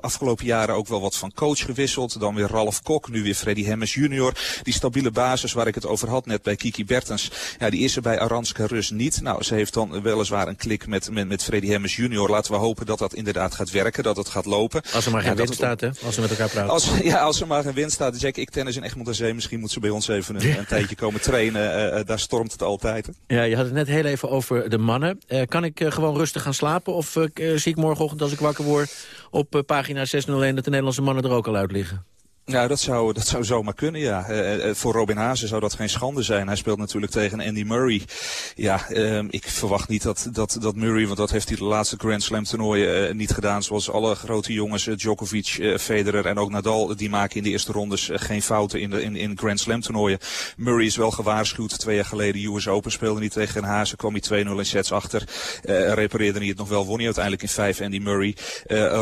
afgelopen jaren ook wel wat van coach gewisseld. Dan weer Ralf Kok, nu weer Freddy Hemmers junior. Die stabiele basis waar ik het over had net bij Kiki Bertens. Ja, die is er bij Aranska Rus niet. Nou, ze heeft dan weliswaar een klik met, met, met Freddy Hemmers junior. Laten we hopen dat dat inderdaad gaat werken, dat het gaat lopen. Als er maar geen ja, winst staat, hè? Als ze met elkaar praten. Als, ja, als er maar geen winst staat. Jack, ik tennis in Egmond aan Zee. Misschien moet ze bij ons even een, een tijdje komen trainen. daar stormt het altijd. Ja, je had het net heel even over de mannen. Uh, kan ik uh, gewoon rustig gaan slapen? Of zie ik morgenochtend als ik wakker word op pagina 601... dat de Nederlandse mannen er ook al uit liggen? Ja, dat zou, dat zou zomaar kunnen, ja. Uh, voor Robin Haase zou dat geen schande zijn. Hij speelt natuurlijk tegen Andy Murray. Ja, uh, ik verwacht niet dat, dat, dat Murray, want dat heeft hij de laatste Grand Slam toernooien niet gedaan. Zoals alle grote jongens, Djokovic, Federer en ook Nadal, die maken in de eerste rondes geen fouten in, de, in, in Grand Slam toernooien. Murray is wel gewaarschuwd. Twee jaar geleden US Open speelde hij tegen Haase, kwam hij 2-0 in sets achter. repareerde hij het nog wel, won hij uiteindelijk in vijf Andy Murray.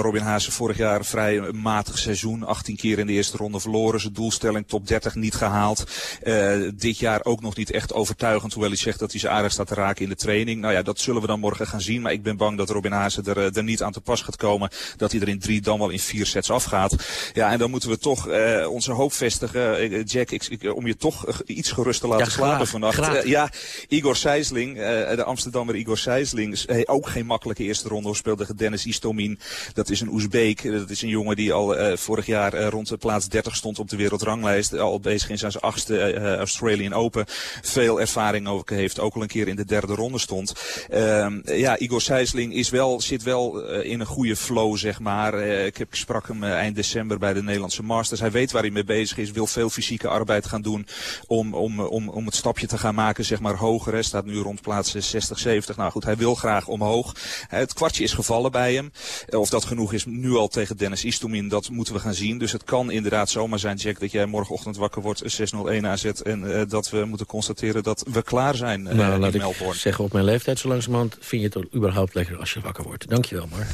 Robin Haase vorig jaar vrij matig seizoen, 18 keer in de eerste ronde verloren. Zijn doelstelling top 30 niet gehaald. Uh, dit jaar ook nog niet echt overtuigend. Hoewel hij zegt dat hij zijn aardig staat te raken in de training. Nou ja, dat zullen we dan morgen gaan zien. Maar ik ben bang dat Robin Haase er, eh, er niet aan te pas gaat komen. Dat hij er in drie dan wel in vier sets afgaat. Ja, en dan moeten we toch uh, onze hoop vestigen. Jack, ik, ik, om je toch iets gerust te laten ja, slapen vannacht. ja, Igor Sijsling, de Amsterdammer Igor Sijsling. ook geen makkelijke eerste ronde. Speelde Dennis Istomin. Dat is een Oezbeek. Dat is een jongen die al vorig jaar rond de plaats 30 stond op de wereldranglijst. Al bezig in zijn achtste uh, Australian Open. Veel ervaring ook heeft. Ook al een keer in de derde ronde stond. Uh, ja, Igor Sijsling is wel, zit wel uh, in een goede flow, zeg maar. Ik, heb, ik sprak hem eind december bij de Nederlandse Masters. Hij weet waar hij mee bezig is. Wil veel fysieke arbeid gaan doen om, om, om, om het stapje te gaan maken, zeg maar, hoger. Hij staat nu rond plaats 60, 70. Nou goed, hij wil graag omhoog. het kwartje is gevallen bij hem. of dat genoeg is nu al tegen Dennis Istomin, dat moeten we gaan zien. Dus het kan inderdaad zomaar zijn, Jack, dat jij morgenochtend wakker wordt 6-0-1 AZ. En uh, dat we moeten constateren dat we klaar zijn uh, nou, laat in Melbourne. Ik zeggen op mijn leeftijd zo langzamerhand vind je het überhaupt lekker als je wakker wordt. Dankjewel, Mark.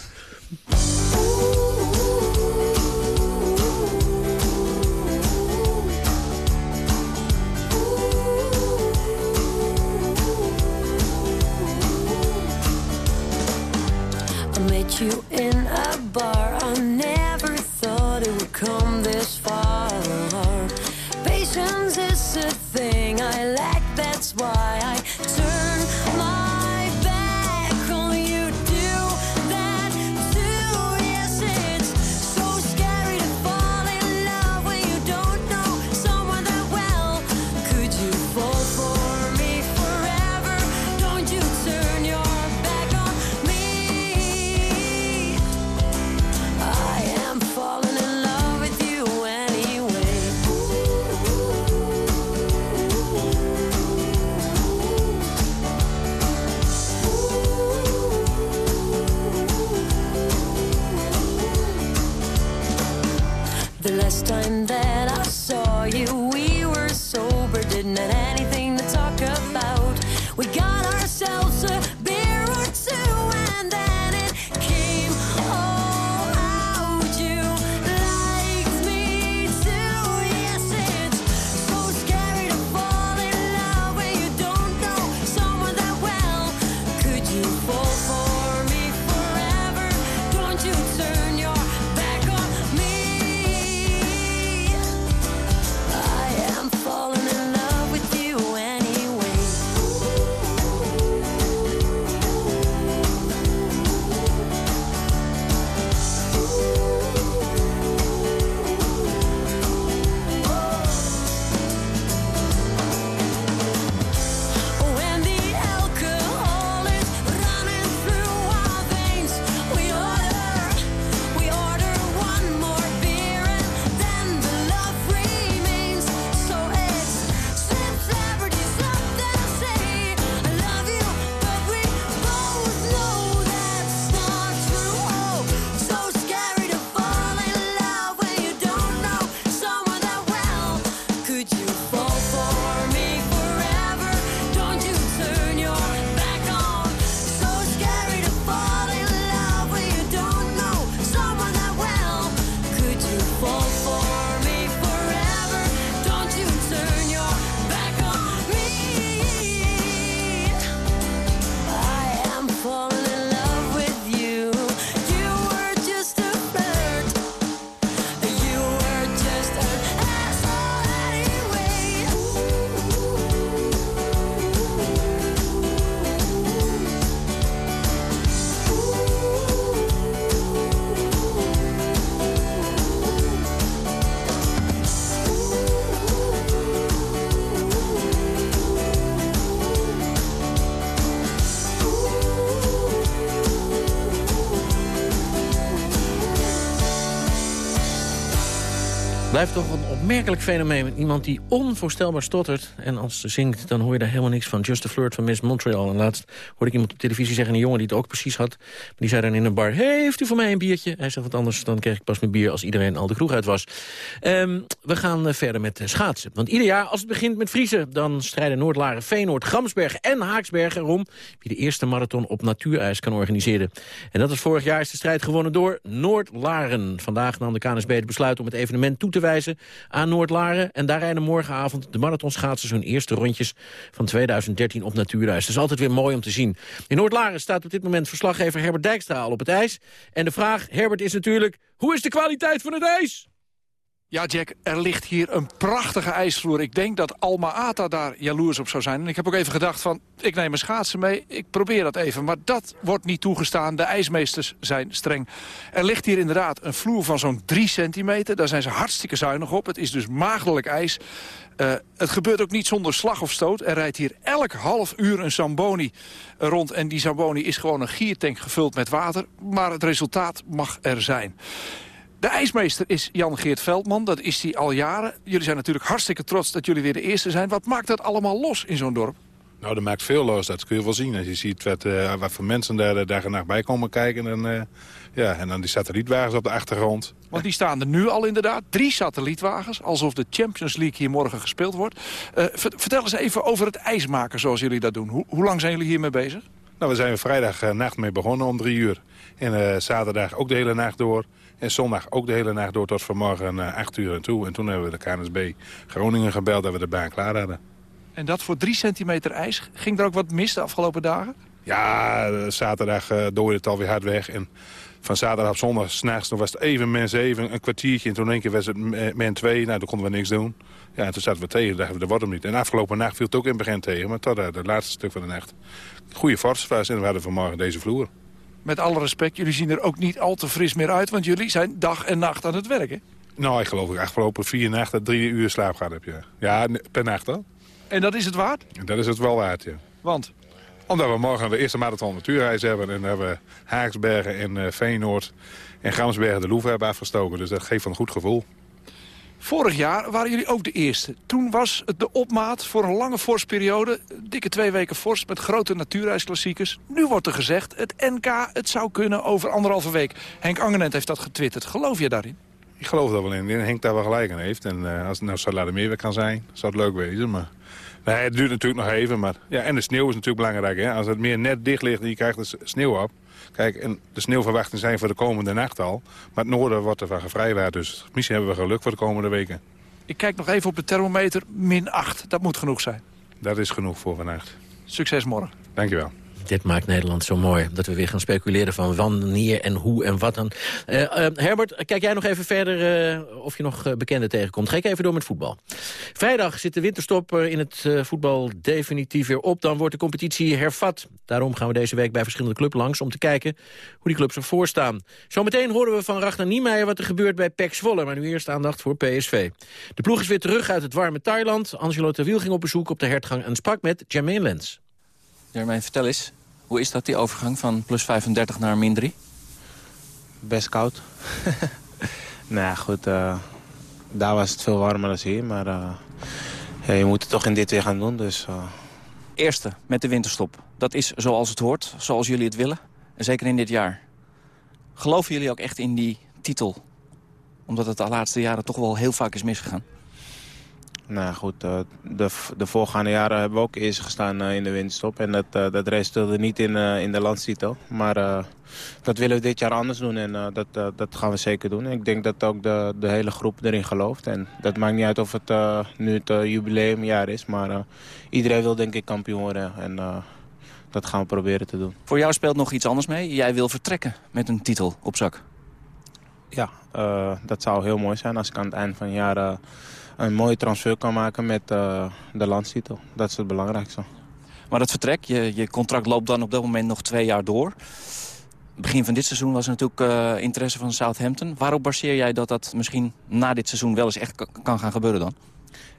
you in a bar. I come this far. Patience is a thing I Blijft toch opmerkelijk fenomeen. Iemand die onvoorstelbaar stottert. En als ze zingt, dan hoor je daar helemaal niks van. Just a Flirt van Miss Montreal. En laatst hoorde ik iemand op televisie zeggen... een jongen die het ook precies had. Maar die zei dan in een bar... Heeft u voor mij een biertje? Hij zegt wat anders, dan kreeg ik pas mijn bier... als iedereen al de kroeg uit was. Um, we gaan uh, verder met uh, schaatsen. Want ieder jaar, als het begint met vriezen... dan strijden Noordlaren, Veenoord, Gramsberg en Haaksberg erom... wie de eerste marathon op natuurijs kan organiseren. En dat is vorig jaar is de strijd gewonnen door Noordlaren. Vandaag nam de KNSB het besluit om het evenement toe te wijzen aan Noordlaren. En daar rijden morgenavond de marathonschaatsers hun eerste rondjes van 2013 op natuurreis. Dat is altijd weer mooi om te zien. In Noordlaren staat op dit moment verslaggever Herbert Dijkstra al op het ijs. En de vraag, Herbert, is natuurlijk, hoe is de kwaliteit van het ijs? Ja, Jack, er ligt hier een prachtige ijsvloer. Ik denk dat Alma Ata daar jaloers op zou zijn. En ik heb ook even gedacht van, ik neem mijn schaatsen mee. Ik probeer dat even, maar dat wordt niet toegestaan. De ijsmeesters zijn streng. Er ligt hier inderdaad een vloer van zo'n 3 centimeter. Daar zijn ze hartstikke zuinig op. Het is dus maagdelijk ijs. Uh, het gebeurt ook niet zonder slag of stoot. Er rijdt hier elk half uur een Zamboni rond. En die Zamboni is gewoon een giertank gevuld met water. Maar het resultaat mag er zijn. De ijsmeester is Jan-Geert Veldman, dat is hij al jaren. Jullie zijn natuurlijk hartstikke trots dat jullie weer de eerste zijn. Wat maakt dat allemaal los in zo'n dorp? Nou, dat maakt veel los, dat kun je wel zien. Als je ziet wat, uh, wat voor mensen daar dag en nacht bij komen kijken. En, uh, ja, en dan die satellietwagens op de achtergrond. Want die staan er nu al inderdaad. Drie satellietwagens, alsof de Champions League hier morgen gespeeld wordt. Uh, vertel eens even over het ijsmaken zoals jullie dat doen. Ho hoe lang zijn jullie hiermee bezig? Nou, we zijn vrijdag nacht mee begonnen om drie uur. En zaterdag ook de hele nacht door. En zondag ook de hele nacht door tot vanmorgen uh, 8 uur en toe. En toen hebben we de KNSB Groningen gebeld dat we de baan klaar hadden. En dat voor drie centimeter ijs? Ging er ook wat mis de afgelopen dagen? Ja, zaterdag uh, dooide het alweer hard weg. En van zaterdag op zondag, s'nachts, was het even min 7, een kwartiertje. En toen één keer was het min 2, nou, toen konden we niks doen. Ja, en toen zaten we tegen, dachten we, dat wordt hem niet. En afgelopen nacht viel het ook in het begin tegen, maar tot uh, het laatste stuk van de nacht. Goede vorst was en we hadden vanmorgen deze vloer met alle respect, jullie zien er ook niet al te fris meer uit... want jullie zijn dag en nacht aan het werken. Nou, ik geloof ik afgelopen vier nachten drie uur slaap gehad heb. Ja, ja per nacht dan. En dat is het waard? Dat is het wel waard, ja. Want? Omdat we morgen de eerste marathon natuurreis hebben. En dan hebben we Haaksbergen en uh, Veenoord en Gramsbergen de Louvre hebben afgestoken. Dus dat geeft een goed gevoel. Vorig jaar waren jullie ook de eerste. Toen was het de opmaat voor een lange vorstperiode. Dikke twee weken vorst met grote natuurreisklassiekers. Nu wordt er gezegd, het NK, het zou kunnen over anderhalve week. Henk Angenent heeft dat getwitterd. Geloof je daarin? Ik geloof daar wel in. Henk daar wel gelijk aan heeft. En uh, als het nou Salademeer kan zijn, zou het leuk wezen. Maar nee, het duurt natuurlijk nog even. Maar, ja, en de sneeuw is natuurlijk belangrijk. Hè? Als het meer net dicht ligt en je krijgt de sneeuw op... Kijk, en de sneeuwverwachtingen zijn voor de komende nacht al. Maar het noorden wordt er van gevrijwaard. Dus misschien hebben we geluk voor de komende weken. Ik kijk nog even op de thermometer. Min 8. Dat moet genoeg zijn. Dat is genoeg voor vannacht. Succes morgen. Dankjewel. Dit maakt Nederland zo mooi. Dat we weer gaan speculeren van wanneer en hoe en wat dan. Uh, uh, Herbert, kijk jij nog even verder uh, of je nog bekenden tegenkomt. Ga ik even door met voetbal. Vrijdag zit de winterstop in het voetbal definitief weer op. Dan wordt de competitie hervat. Daarom gaan we deze week bij verschillende clubs langs... om te kijken hoe die clubs ervoor staan. Zometeen horen we van Ragnar Niemeyer wat er gebeurt bij PEC Zwolle. Maar nu eerst aandacht voor PSV. De ploeg is weer terug uit het warme Thailand. Angelo Terwiel ging op bezoek op de hertgang en sprak met Jermaine Lens. Jermaine, vertel eens. Hoe is dat, die overgang van plus 35 naar min 3? Best koud. nou ja, goed. Uh, daar was het veel warmer dan hier. Maar uh, ja, je moet het toch in dit weer gaan doen. Dus, uh... Eerste, met de winterstop. Dat is zoals het hoort, zoals jullie het willen. En zeker in dit jaar. Geloven jullie ook echt in die titel? Omdat het de laatste jaren toch wel heel vaak is misgegaan. Nou goed, uh, de, de voorgaande jaren hebben we ook eerst gestaan uh, in de winststop. En dat, uh, dat resulteerde niet in, in de landstitel. Maar dat willen we dit jaar anders doen en dat, dat gaan we zeker doen. Ik denk dat ook de, de hele groep erin gelooft. En dat maakt niet uit of het nu het jubileumjaar is. Maar iedereen wil denk ik kampioen worden. En dat gaan we proberen te doen. Voor jou speelt nog iets anders mee. Jij wil vertrekken met een titel op zak. Ja, dat zou heel mooi zijn als ik aan het eind van het jaar een mooie transfer kan maken met uh, de landstitel. Dat is het belangrijkste. Maar dat vertrek, je, je contract loopt dan op dat moment nog twee jaar door. Begin van dit seizoen was er natuurlijk interesse van Southampton. Waarop baseer jij dat dat misschien na dit seizoen wel eens echt kan gaan gebeuren dan?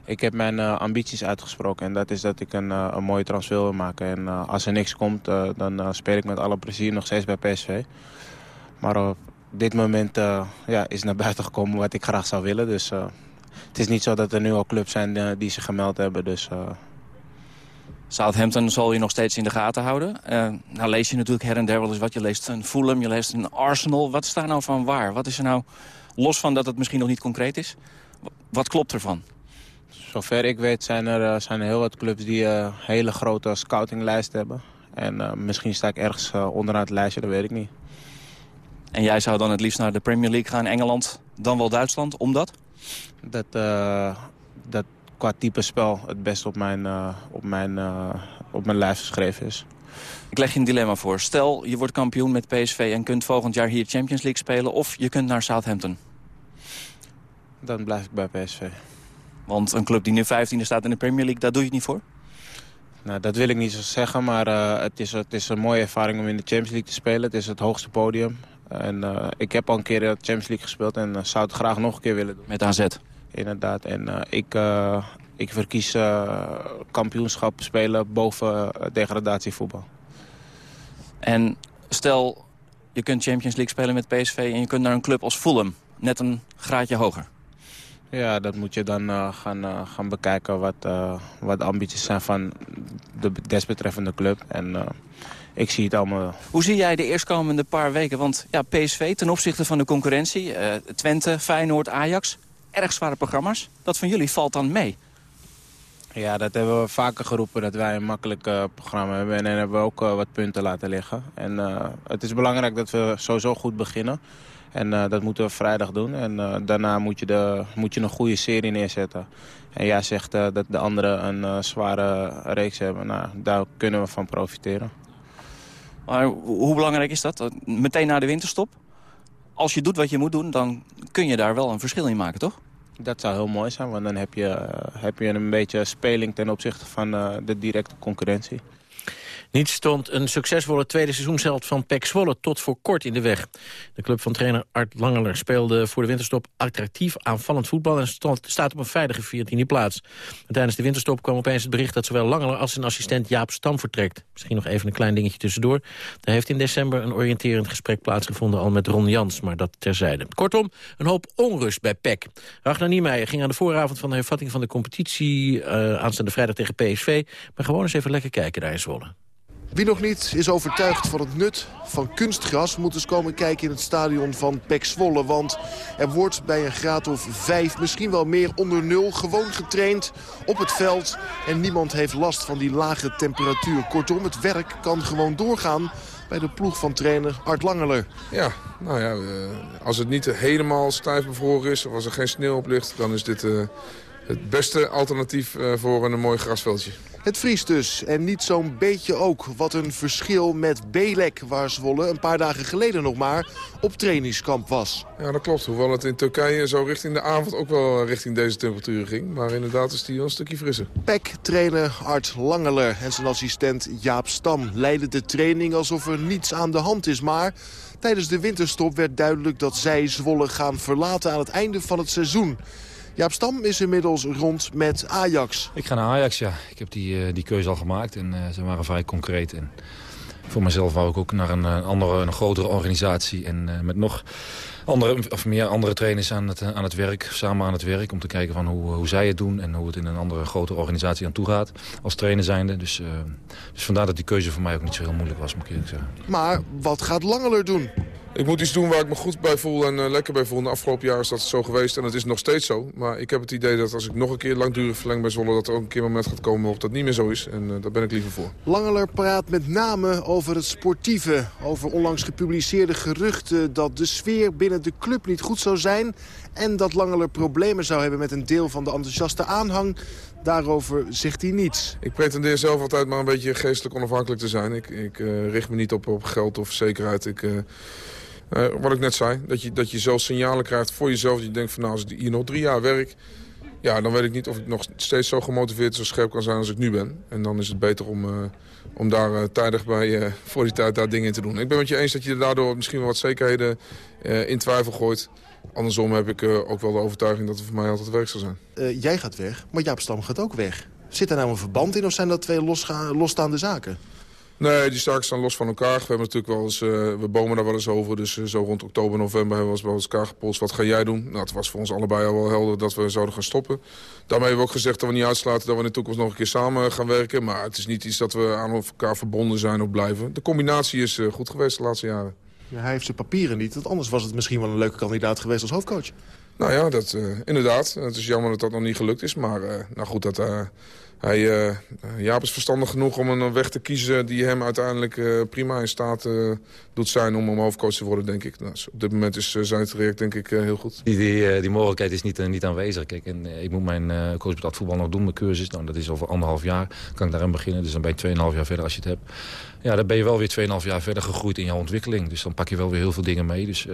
Ik heb mijn ambities uitgesproken en dat is dat ik een, een mooie transfer wil maken. En als er niks komt, dan speel ik met alle plezier nog steeds bij PSV. Maar dit moment uh, ja, is naar buiten gekomen wat ik graag zou willen. Dus uh, het is niet zo dat er nu al clubs zijn uh, die zich gemeld hebben. Dus, Southampton zal je nog steeds in de gaten houden. nou lees je natuurlijk her en der wel eens wat. Je leest een Fulham, je leest een Arsenal. Wat is daar nou van waar? Wat is er nou, los van dat het misschien nog niet concreet is... wat klopt ervan? Zover ik weet zijn er, zijn er heel wat clubs die een hele grote scoutinglijst hebben. En misschien sta ik ergens onderaan het lijstje, dat weet ik niet. En jij zou dan het liefst naar de Premier League gaan, Engeland, dan wel Duitsland, omdat? Dat, uh, dat qua type spel het best op mijn, uh, op, mijn, uh, op mijn lijf geschreven is. Ik leg je een dilemma voor. Stel, je wordt kampioen met PSV en kunt volgend jaar hier Champions League spelen... of je kunt naar Southampton. Dan blijf ik bij PSV. Want een club die nu 15e staat in de Premier League, daar doe je het niet voor? Nou, dat wil ik niet zo zeggen, maar uh, het, is, het is een mooie ervaring om in de Champions League te spelen. Het is het hoogste podium. En uh, ik heb al een keer de Champions League gespeeld en uh, zou het graag nog een keer willen doen. Met AZ? Inderdaad. En uh, ik, ik verkies kampioenschap spelen boven degradatievoetbal. En stel, je kunt Champions League spelen met PSV en je kunt naar een club als Fulham. Net een graadje hoger. Ja, dat moet je dan gaan, gaan bekijken wat, wat de ambities zijn van de desbetreffende club. En ik zie het allemaal. Hoe zie jij de eerstkomende paar weken? Want ja, PSV ten opzichte van de concurrentie, uh, Twente, Feyenoord, Ajax... erg zware programma's. Dat van jullie valt dan mee. Ja, dat hebben we vaker geroepen, dat wij een makkelijk uh, programma hebben. En hebben we ook uh, wat punten laten liggen. En het is belangrijk dat we sowieso goed beginnen. En dat moeten we vrijdag doen. En daarna moet je, de, moet je een goede serie neerzetten. En jij zegt dat de anderen een zware reeks hebben. Nou, daar kunnen we van profiteren. Maar hoe belangrijk is dat? Meteen na de winterstop? Als je doet wat je moet doen, dan kun je daar wel een verschil in maken, toch? Dat zou heel mooi zijn, want dan heb je, heb je een beetje speling ten opzichte van uh, de directe concurrentie. Niet stond een succesvolle tweede seizoensheld van PEC Zwolle tot voor kort in de weg. De club van trainer Art Langeler speelde voor de winterstop attractief aanvallend voetbal... en staat op een veilige 14e plaats. En tijdens de winterstop kwam opeens het bericht dat zowel Langeler als zijn assistent Jaap Stam vertrekt. Misschien nog even een klein dingetje tussendoor. Er heeft in december een oriënterend gesprek plaatsgevonden al met Ron Jans, maar dat terzijde. Kortom, een hoop onrust bij PEC. Ragnar Niemeyer ging aan de vooravond van de hervatting van de competitie... Uh, aanstaande vrijdag tegen PSV, maar gewoon eens even lekker kijken daar in Zwolle. Wie nog niet is overtuigd van het nut van kunstgras... moet eens komen kijken in het stadion van Pek Zwolle. Want er wordt bij een graad of vijf, misschien wel meer onder nul... gewoon getraind op het veld. En niemand heeft last van die lage temperatuur. Kortom, het werk kan gewoon doorgaan bij de ploeg van trainer Art Langeler. Ja, nou ja, als het niet helemaal stijf bevroren is... of als er geen sneeuw op ligt, dan is dit... Uh, het beste alternatief voor een mooi grasveldje. Het vriest dus. En niet zo'n beetje ook. Wat een verschil met Belek, waar Zwolle een paar dagen geleden nog maar op trainingskamp was. Ja, dat klopt. Hoewel het in Turkije zo richting de avond ook wel richting deze temperatuur ging. Maar inderdaad is die wel een stukje frisser. PEC-trainer Art Langeler en zijn assistent Jaap Stam leiden de training alsof er niets aan de hand is. Maar tijdens de winterstop werd duidelijk dat zij Zwolle gaan verlaten aan het einde van het seizoen. Jaap Stam is inmiddels rond met Ajax. Ik ga naar Ajax, ja. Ik heb die, uh, die keuze al gemaakt en uh, ze waren vrij concreet. En voor mezelf wou ik ook naar een, een andere, een grotere organisatie. En uh, met nog andere, of meer andere trainers aan het, aan het werk, samen aan het werk. Om te kijken van hoe, hoe zij het doen en hoe het in een andere grotere organisatie aan toe gaat. Als trainer zijnde. Dus, dus vandaar dat die keuze voor mij ook niet zo heel moeilijk was, moet ik eerlijk zeggen. Maar wat gaat Langeler doen? Ik moet iets doen waar ik me goed bij voel en uh, lekker bij voel. De afgelopen jaar is dat zo geweest en dat is nog steeds zo. Maar ik heb het idee dat als ik nog een keer langdurig verleng bij Zwolle... dat er ook een keer een moment gaat komen waarop dat niet meer zo is. En uh, daar ben ik liever voor. Langeler praat met name over het sportieve. Over onlangs gepubliceerde geruchten dat de sfeer binnen de club niet goed zou zijn... en dat Langeler problemen zou hebben met een deel van de enthousiaste aanhang... Daarover zegt hij niets. Ik pretendeer zelf altijd maar een beetje geestelijk onafhankelijk te zijn. Ik, ik uh, richt me niet op, op geld of zekerheid. Ik... Uh, wat ik net zei, dat je, dat je zelf signalen krijgt voor jezelf. Dat je denkt van nou, als ik hier nog drie jaar werk... Ja, dan weet ik niet of ik nog steeds zo gemotiveerd zo scherp kan zijn als ik nu ben. En dan is het beter om, uh, om daar uh, tijdig bij, voor die tijd daar dingen in te doen. Ik ben met je eens dat je daardoor misschien wel wat zekerheden in twijfel gooit. Andersom heb ik ook wel de overtuiging dat het voor mij altijd werk zal zijn. jij gaat weg, maar Jaap Stam gaat ook weg. Zit er nou een verband in of zijn dat twee losstaande zaken? Nee, die zaken staan los van elkaar. We hebben natuurlijk wel eens, uh, we bomen daar wel eens over. Dus uh, zo rond oktober, november hebben we wel eens elkaar gepolst. Wat ga jij doen? Nou, het was voor ons allebei al wel helder dat we zouden gaan stoppen. Daarmee hebben we ook gezegd dat we niet uitsluiten dat we in de toekomst nog een keer samen gaan werken. Maar het is niet iets dat we aan elkaar verbonden zijn of blijven. De combinatie is uh, goed geweest de laatste jaren. Ja, hij heeft zijn papieren niet, want anders was het misschien wel een leuke kandidaat geweest als hoofdcoach. Nou ja, dat, inderdaad. Het is jammer dat dat nog niet gelukt is. Maar nou goed, dat hij, uh, Jaap is verstandig genoeg om een weg te kiezen... die hem uiteindelijk uh, prima in staat uh, doet zijn om, om hoofdcoach te worden, denk ik. Nou, op dit moment is zijn traject, denk ik, heel goed. Die, die, die, mogelijkheid is niet, niet aanwezig. Kijk, en, ik moet mijn uh, coach voetbal nog doen, mijn cursus. Nou, dat is over anderhalf jaar. kan ik daarin beginnen. Dus dan ben je 2,5 jaar verder als je het hebt ja, dan ben je wel weer 2,5 jaar verder gegroeid in jouw ontwikkeling. Dus dan pak je wel weer heel veel dingen mee. Dus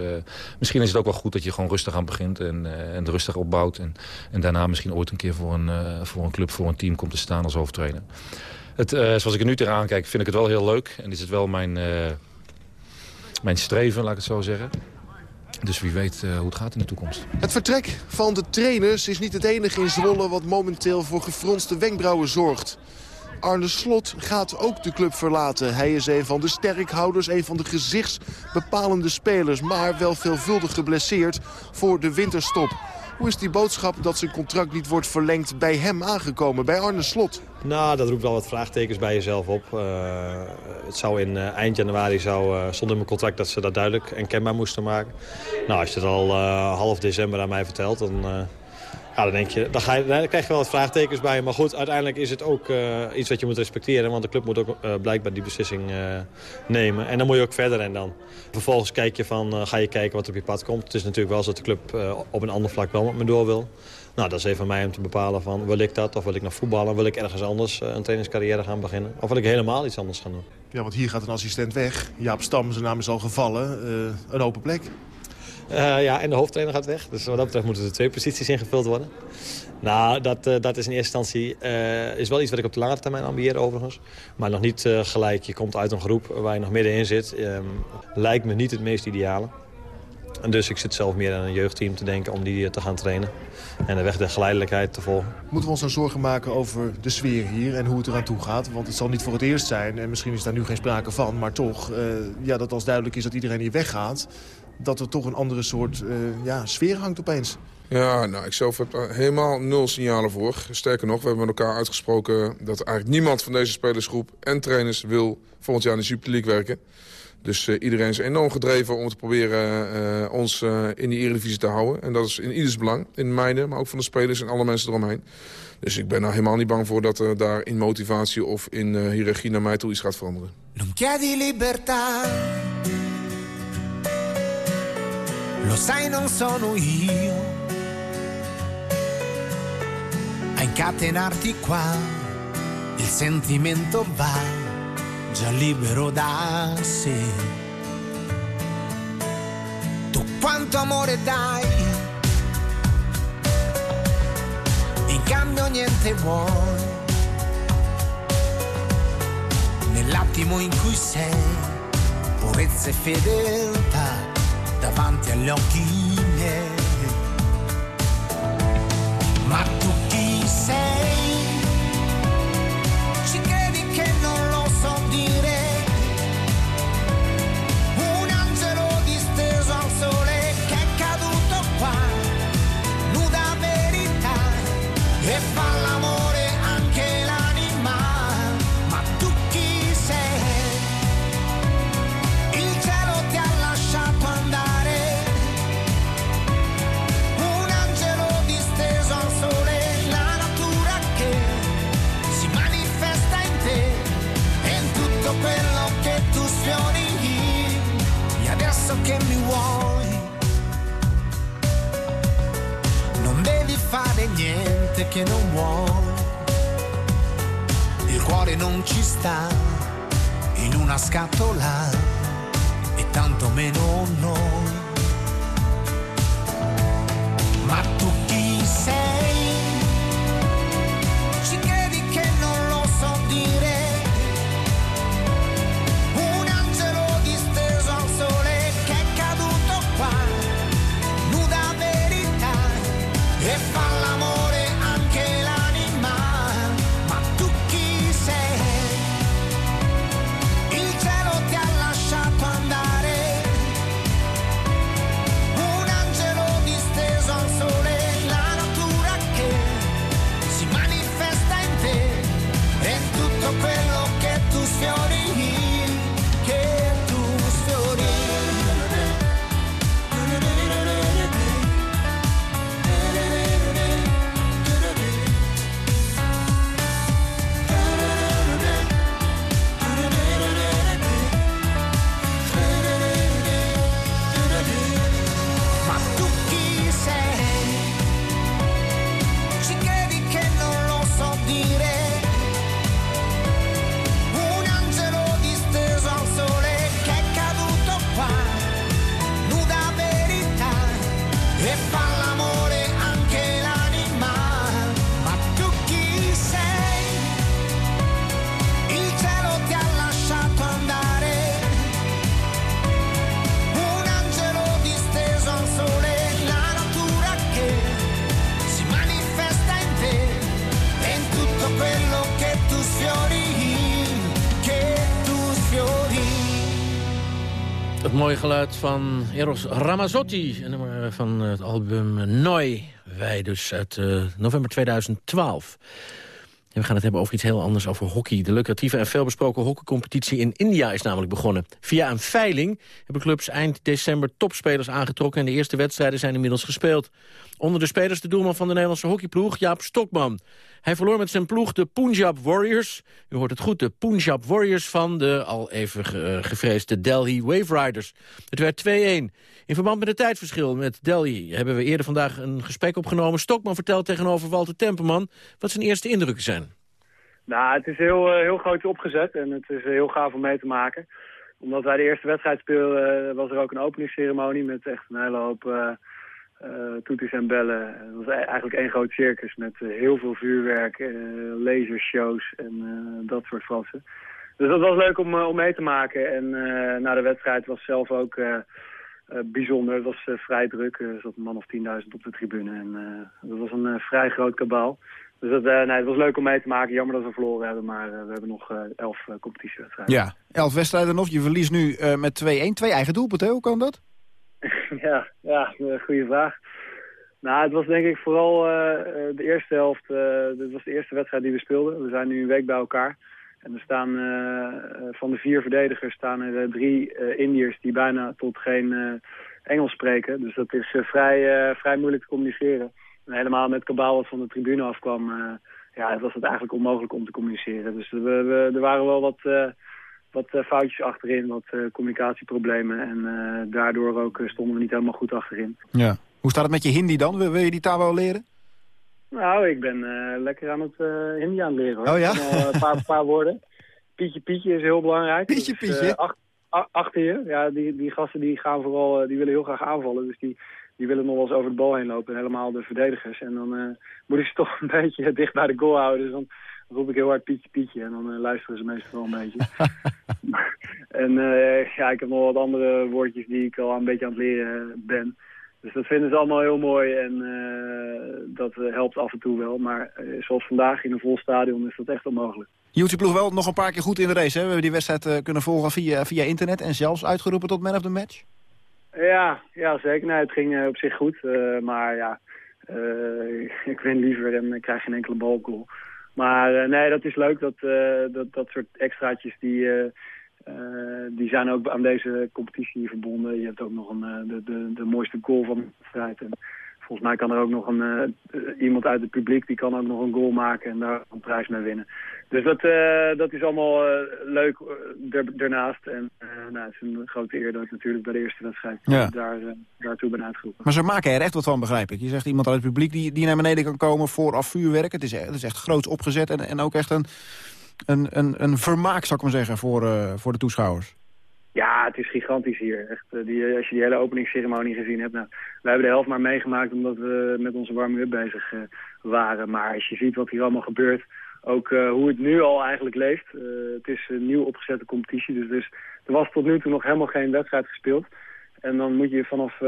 misschien is het ook wel goed dat je gewoon rustig aan begint en, en rustig opbouwt. En, en daarna misschien ooit een keer voor een, voor een club, voor een team komt te staan als hoofdtrainer. Het, zoals ik er nu tegenaan kijk, vind ik het wel heel leuk. En is het wel mijn, mijn streven, laat ik het zo zeggen. Dus wie weet uh, hoe het gaat in de toekomst. Het vertrek van de trainers is niet het enige in Zwolle... wat momenteel voor gefronste wenkbrauwen zorgt. Arne Slot gaat ook de club verlaten. Hij is een van de sterkhouders, een van de gezichtsbepalende spelers... maar wel veelvuldig geblesseerd voor de winterstop. Hoe is die boodschap dat zijn contract niet wordt verlengd bij hem aangekomen, bij Arne Slot? Nou, dat roept wel wat vraagtekens bij jezelf op. Uh, het zou in uh, eind januari, zou, stond in mijn contract dat ze dat duidelijk en kenbaar moesten maken. Nou, als je het al half december aan mij vertelt, dan ja, dan, denk je, dan, ga je, krijg je wel wat vraagtekens bij. Maar goed, uiteindelijk is het ook uh, iets wat je moet respecteren. Want de club moet ook uh, blijkbaar die beslissing uh, nemen. En dan moet je ook verder. En dan vervolgens kijk je van, ga je kijken wat op je pad komt. Het is natuurlijk wel zo dat de club op een ander vlak wel met me door wil. Nou, dat is even aan mij om te bepalen van, wil ik dat? Of wil ik nog voetballen? Wil ik ergens anders een trainingscarrière gaan beginnen? Of wil ik helemaal iets anders gaan doen? Ja, want hier gaat een assistent weg. Jaap Stam, zijn naam is al gevallen. een open plek. Uh, ja, en de hoofdtrainer gaat weg. Dus wat dat betreft moeten er twee posities ingevuld worden. Nou, dat, uh, dat is in eerste instantie uh, is wel iets wat ik op de lange termijn ambieer overigens. Maar nog niet gelijk. Je komt uit een groep waar je nog middenin zit. Um, lijkt me niet het meest ideale. En dus ik zit zelf meer aan een jeugdteam te denken om die te gaan trainen. En de weg der geleidelijkheid te volgen. Moeten we ons dan zorgen maken over de sfeer hier en hoe het eraan toe gaat? Want het zal niet voor het eerst zijn en misschien is daar nu geen sprake van. Maar toch, ja, dat als duidelijk is dat iedereen hier weggaat dat er toch een andere soort uh, ja, sfeer hangt opeens. Ja, nou, ik zelf heb daar helemaal nul signalen voor. Sterker nog, we hebben met elkaar uitgesproken... dat eigenlijk niemand van deze spelersgroep en trainers wil volgend jaar in de Super League werken. Dus uh, iedereen is enorm gedreven om te proberen uh, ons uh, in die Eredivisie te houden. En dat is in ieders belang, in mijne, maar ook van de spelers en alle mensen eromheen. Dus ik ben daar helemaal niet bang voor dat er daar in motivatie of in hiërarchie naar mij toe iets gaat veranderen. Non chiedi libertà Lo sai non sono io a incatenarti qua, il sentimento va già libero da sé. Tu quanto amore dai, in cambio niente vuoi. Nell'attimo in cui sei, purezza e fedeltà davanti agli occhi miei. Ma tu chi sei? Ci credi che non lo so dire? Het mooie geluid van Eros Ramazzotti. Een nummer van het album Noi. Wij dus uit uh, november 2012. En we gaan het hebben over iets heel anders, over hockey. De lucratieve en veelbesproken hockeycompetitie in India is namelijk begonnen. Via een veiling hebben clubs eind december topspelers aangetrokken... en de eerste wedstrijden zijn inmiddels gespeeld. Onder de spelers de doelman van de Nederlandse hockeyploeg, Jaap Stokman. Hij verloor met zijn ploeg de Punjab Warriors. U hoort het goed, de Punjab Warriors van de al even ge gevreesde Delhi Wave Riders. Het werd 2-1. In verband met het tijdverschil met Delhi hebben we eerder vandaag een gesprek opgenomen. Stokman vertelt tegenover Walter Temperman wat zijn eerste indrukken zijn. Nou, het is heel, heel groot opgezet en het is heel gaaf om mee te maken. Omdat wij de eerste wedstrijd speelden, was er ook een openingsceremonie met echt een hele hoop... uh, toeters en bellen. Het was eigenlijk één groot circus met uh, heel veel vuurwerk, uh, lasershows en dat soort fratsen. Dus dat was leuk om, om mee te maken. En na de wedstrijd was zelf ook bijzonder. Het was vrij druk. Er zat een man of 10.000 op de tribune. En dat was een vrij groot kabaal. Dus dat, nee, het was leuk om mee te maken. Jammer dat we verloren hebben, maar we hebben nog elf competitiewedstrijden. Ja, elf wedstrijden nog. Je verliest nu met 2-1. Twee eigen doelpunten, hoe kan dat? ja, ja, goede vraag. Nou, het was denk ik vooral uh, de eerste helft. Dit was de eerste wedstrijd die we speelden. We zijn nu een week bij elkaar. En er staan van de vier verdedigers staan er drie Indiërs die bijna tot geen Engels spreken. Dus dat is vrij, vrij moeilijk te communiceren. En helemaal met kabaal wat van de tribune afkwam, ja, was het eigenlijk onmogelijk om te communiceren. Dus we, we, er waren wel wat wat uh, foutjes achterin, wat uh, communicatieproblemen. En uh, daardoor ook stonden we niet helemaal goed achterin. Ja. Hoe staat het met je Hindi dan? Wil, wil je die taal wel leren? Nou, ik ben lekker aan het Hindi aan het leren. Hoor. Oh ja? een paar, paar woorden. Pietje Pietje is heel belangrijk. Pietje dus, Pietje? Ach, achter je. Ja, die, die gasten die gaan vooral, die willen heel graag aanvallen. Dus die, die willen nog wel eens over de bal heen lopen. Helemaal de verdedigers. En dan moet ik ze toch een beetje dicht bij de goal houden. Dus dan roep ik heel hard Pietje Pietje en dan uh, luisteren ze meestal wel een beetje. en uh, ja, ik heb nog wat andere woordjes die ik al een beetje aan het leren ben. Dus dat vinden ze allemaal heel mooi en uh, dat helpt af en toe wel. Maar zoals vandaag in een vol stadion is dat echt onmogelijk. Je hield je ploeg wel nog een paar keer goed in de race. Hè? We hebben die wedstrijd kunnen volgen via, via internet en zelfs uitgeroepen tot man of the match. Ja, ja zeker. Nee, het ging op zich goed. maar ja, ik win liever en krijg geen enkele balgoal. Maar uh, nee, dat is leuk. Dat, uh, dat, dat soort extraatjes die, uh, die zijn ook aan deze competitie verbonden. Je hebt ook nog een, de, de, de mooiste goal van de wedstrijd. En volgens mij kan er ook nog een, iemand uit het publiek die kan ook nog een goal maken en daar een prijs mee winnen. Dus dat, uh, dat is allemaal uh, leuk daarnaast. En nou, het is een grote eer dat ik natuurlijk bij de eerste wedstrijd ja. daar, daartoe ben uitgeroepen. Maar ze maken er echt wat van, begrijp ik. Je zegt iemand uit het publiek die, die naar beneden kan komen voor vuurwerk. Het is, het is echt groots opgezet en, en ook echt een, een, een, een vermaak, zou ik maar zeggen, voor, voor de toeschouwers. Ja, het is gigantisch hier. Echt, die, als je die hele openingsceremonie gezien hebt. Nou, wij hebben de helft maar meegemaakt omdat we met onze warming-up bezig waren. Maar als je ziet wat hier allemaal gebeurt ook hoe het nu al eigenlijk leeft. Het is een nieuw opgezette competitie, dus, dus er was tot nu toe nog helemaal geen wedstrijd gespeeld. En dan moet je vanaf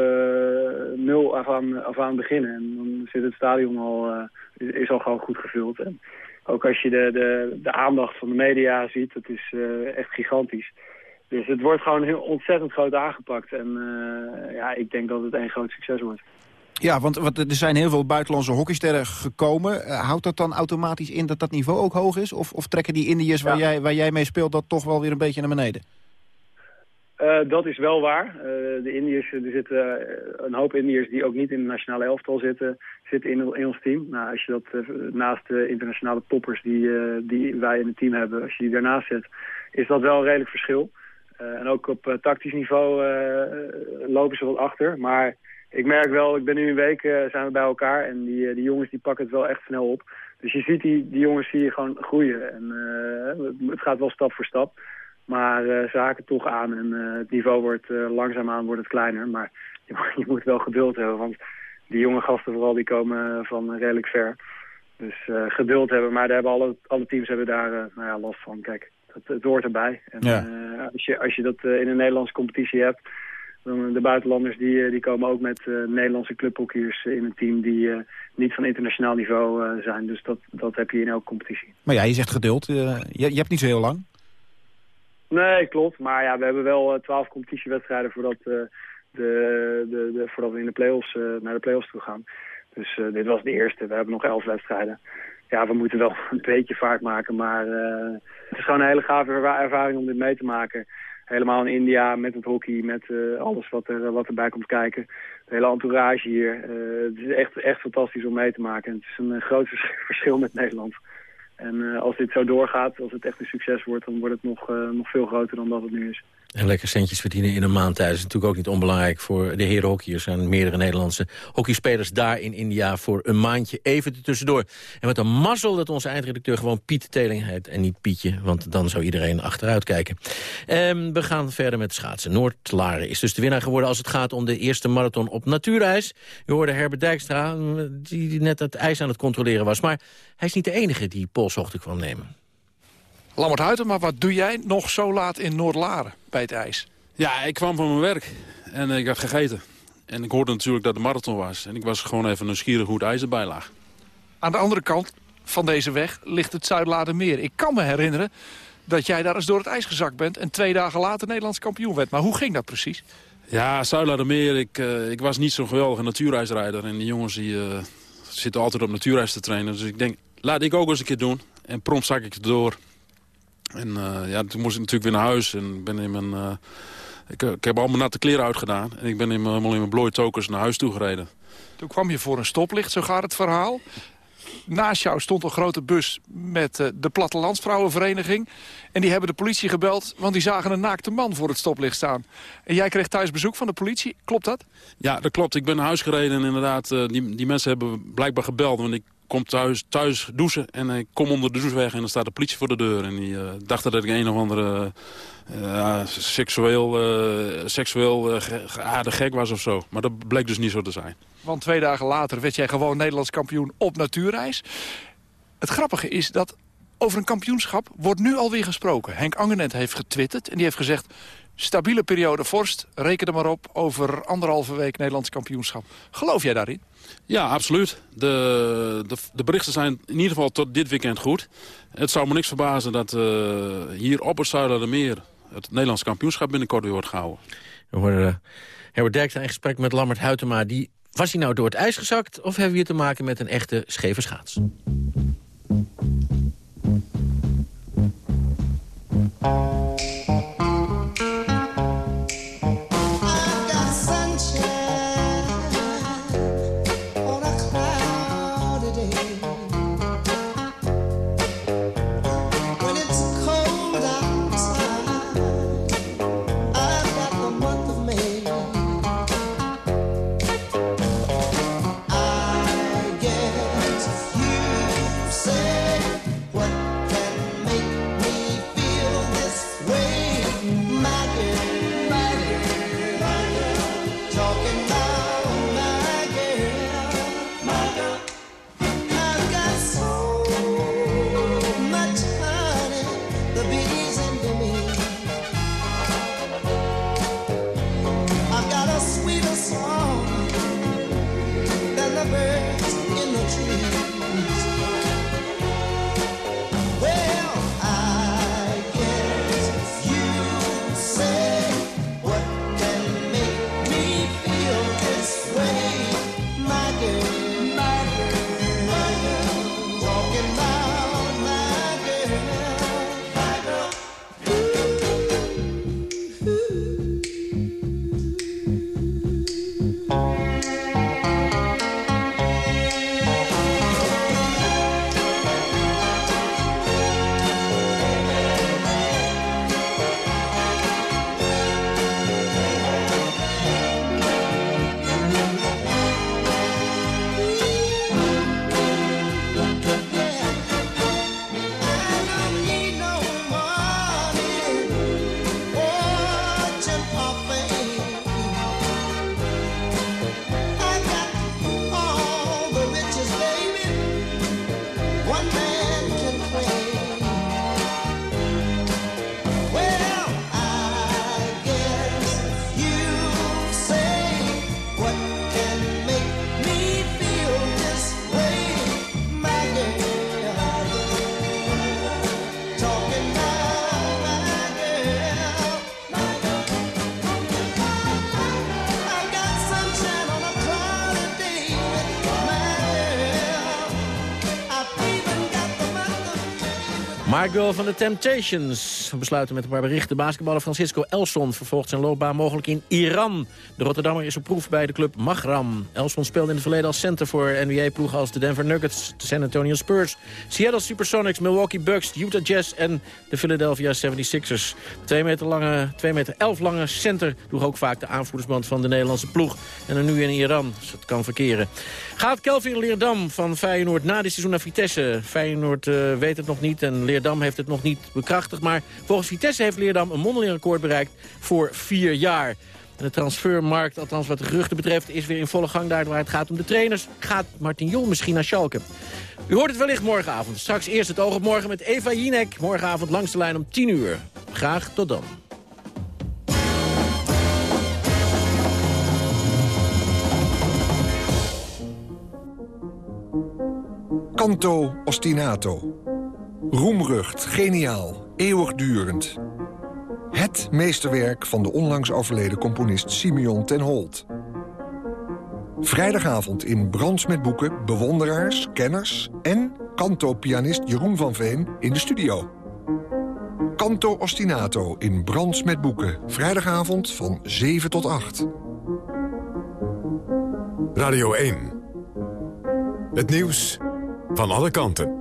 nul af aan, af aan beginnen. En dan zit het stadion al, is, al gewoon goed gevuld. En ook als je de, de, de aandacht van de media ziet, het is echt gigantisch. Dus het wordt gewoon heel ontzettend groot aangepakt. En ja, ik denk dat het een groot succes wordt. Ja, want, want er zijn heel veel buitenlandse hockeysterren gekomen. Uh, houdt dat dan automatisch in dat dat niveau ook hoog is? Of, of trekken die Indiërs waar, jij, waar jij mee speelt dat toch wel weer een beetje naar beneden? Uh, dat is wel waar. Uh, de Indiërs, er zitten een hoop Indiërs die ook niet in het nationale elftal zitten, zitten in, in ons team. Nou, als je dat naast de internationale toppers die, die wij in het team hebben, als je die daarnaast zet, is dat wel een redelijk verschil. En ook op tactisch niveau lopen ze wat achter. Maar ik merk wel, ik ben nu een week uh, zijn we bij elkaar en die, uh, die jongens die pakken het wel echt snel op. Dus je ziet die, die jongens zie je gewoon groeien en uh, het gaat wel stap voor stap. Maar ze haken toch aan en het niveau wordt langzaamaan wordt het kleiner. Maar je, je, moet wel geduld hebben, want die jonge gasten vooral die komen van redelijk ver. Dus geduld hebben, maar daar hebben alle, alle teams hebben daar nou ja, last van. Kijk, het, het hoort erbij. En, ja. als, je, als je dat in een Nederlandse competitie hebt de buitenlanders die, die komen ook met Nederlandse clubhockeyers in een team die niet van internationaal niveau zijn. Dus dat, dat heb je in elke competitie. Maar ja, je zegt geduld. Je, je, hebt niet zo heel lang. Nee, klopt. Maar ja, we hebben wel twaalf competitiewedstrijden voordat, de, de, de, voordat we in de play-offs, naar de play-offs toe gaan. Dus dit was de eerste. We hebben nog elf wedstrijden. Ja, we moeten wel een beetje vaart maken, maar het is gewoon een hele gave ervaring om dit mee te maken. Helemaal in India, met het hockey, met alles wat, er, wat erbij komt kijken. De hele entourage hier. het is echt, echt fantastisch om mee te maken. Het is een groot verschil met Nederland. En als dit zo doorgaat, als het echt een succes wordt... dan wordt het nog, nog veel groter dan dat het nu is. En lekker centjes verdienen in een maand thuis is natuurlijk ook niet onbelangrijk voor de heren hockey. Er zijn meerdere Nederlandse hockeyspelers daar in India voor een maandje even tussendoor. En met een mazzel dat onze eindredacteur gewoon Piet Teling heet en niet Pietje, want dan zou iedereen achteruit kijken. Um, we gaan verder met schaatsen. Noord-Laren is dus de winnaar geworden als het gaat om de eerste marathon op natuurijs. U hoorde Herbert Dijkstra, die net het ijs aan het controleren was. Maar hij is niet de enige die polshoogte kwam nemen. Lammert Huiten, maar wat doe jij nog zo laat in Noord-Laren bij het ijs? Ja, ik kwam van mijn werk en ik had gegeten. En ik hoorde natuurlijk dat de marathon was. En ik was gewoon even nieuwsgierig hoe het ijs erbij lag. Aan de andere kant van deze weg ligt het Zuidladermeer. Ik kan me herinneren dat jij daar eens door het ijs gezakt bent... en twee dagen later Nederlands kampioen werd. Maar hoe ging dat precies? Ja, Zuidladermeer, ik, uh, ik was niet zo'n geweldige natuurijsrijder. En die jongens die, uh, zitten altijd op natuurijs te trainen. Dus ik denk, laat ik ook eens een keer doen. En prompt zak ik het door. En uh, ja, toen moest ik natuurlijk weer naar huis. En ben in mijn, uh, ik, ik, heb al mijn natte kleren uitgedaan. En ik ben in mijn, helemaal in mijn tokens naar huis toe gereden. Toen kwam je voor een stoplicht, zo gaat het verhaal. Naast jou stond een grote bus met uh, de Plattelandsvrouwenvereniging. En die hebben de politie gebeld, want die zagen een naakte man voor het stoplicht staan. En jij kreeg thuis bezoek van de politie, klopt dat? Ja, dat klopt. Ik ben naar huis gereden en inderdaad, die, die mensen hebben blijkbaar gebeld. Want ik kom thuis, thuis douchen en ik kom onder de douche weg en dan staat de politie voor de deur. En die uh, dachten dat ik een of andere uh, seksueel, uh, seksueel geaarde gek was of zo. Maar dat bleek dus niet zo te zijn. Want twee dagen later werd jij gewoon Nederlands kampioen op natuurreis. Het grappige is dat over een kampioenschap wordt nu alweer gesproken. Henk Angenet heeft getwitterd en die heeft gezegd... stabiele periode vorst, reken er maar op... over anderhalve week Nederlands kampioenschap. Geloof jij daarin? Ja, absoluut. De, de, de, berichten zijn in ieder geval tot dit weekend goed. Het zou me niks verbazen dat uh, hier op het Zuidermeer... het Nederlands kampioenschap binnenkort weer wordt gehouden. We horen uh, Herbert Dijkstra in gesprek met Lammert Huytema. Die, was hij nou door het ijs gezakt of hebben we hier te maken met een echte scheve schaats? Ooh. Girl van de Temptations. We besluiten met een paar berichten. Basketballer Francisco Elson vervolgt zijn loopbaan mogelijk in Iran. De Rotterdammer is op proef bij de club Magram. Elson speelde in het verleden als center voor NBA-ploegen als de Denver Nuggets, de San Antonio Spurs, Seattle Supersonics, Milwaukee Bucks, Utah Jazz en de Philadelphia 76ers. 2 meter, lange, 2 meter 11 lange center droeg ook vaak de aanvoerdersband van de Nederlandse ploeg. En dan nu in Iran, dus het kan verkeren. Gaat Kelvin Leerdam van Feyenoord na dit seizoen naar Vitesse? Feyenoord uh, weet het nog niet en Heeft het nog niet bekrachtigd. Maar volgens Vitesse heeft Leerdam een mondeling record bereikt voor vier jaar. En de transfermarkt, althans wat de geruchten betreft, is weer in volle gang daar waar het gaat om de trainers. Gaat Martin Jol misschien naar Schalke? U hoort het wellicht morgenavond. Straks eerst het oog op morgen met Eva Jinek. Morgenavond langs de lijn om 10 uur. Graag tot dan. Canto ostinato. Roemrucht, geniaal, eeuwigdurend. Het meesterwerk van de onlangs overleden componist Simeon ten Holt. Vrijdagavond in Brands met Boeken, bewonderaars, kenners... en kanto-pianist Jeroen van Veen in de studio. Canto ostinato in Brands met Boeken. Vrijdagavond van 7 tot 8. Radio 1. Het nieuws van alle kanten.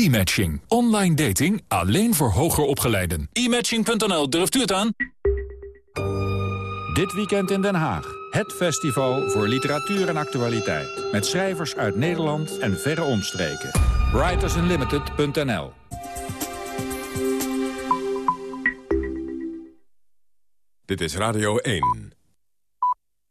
E-matching. Online dating alleen voor hoger opgeleiden. E-matching.nl, durft u het aan? Dit weekend in Den Haag. Het festival voor literatuur en actualiteit. Met schrijvers uit Nederland en verre omstreken. WritersUnlimited.nl Dit is Radio 1.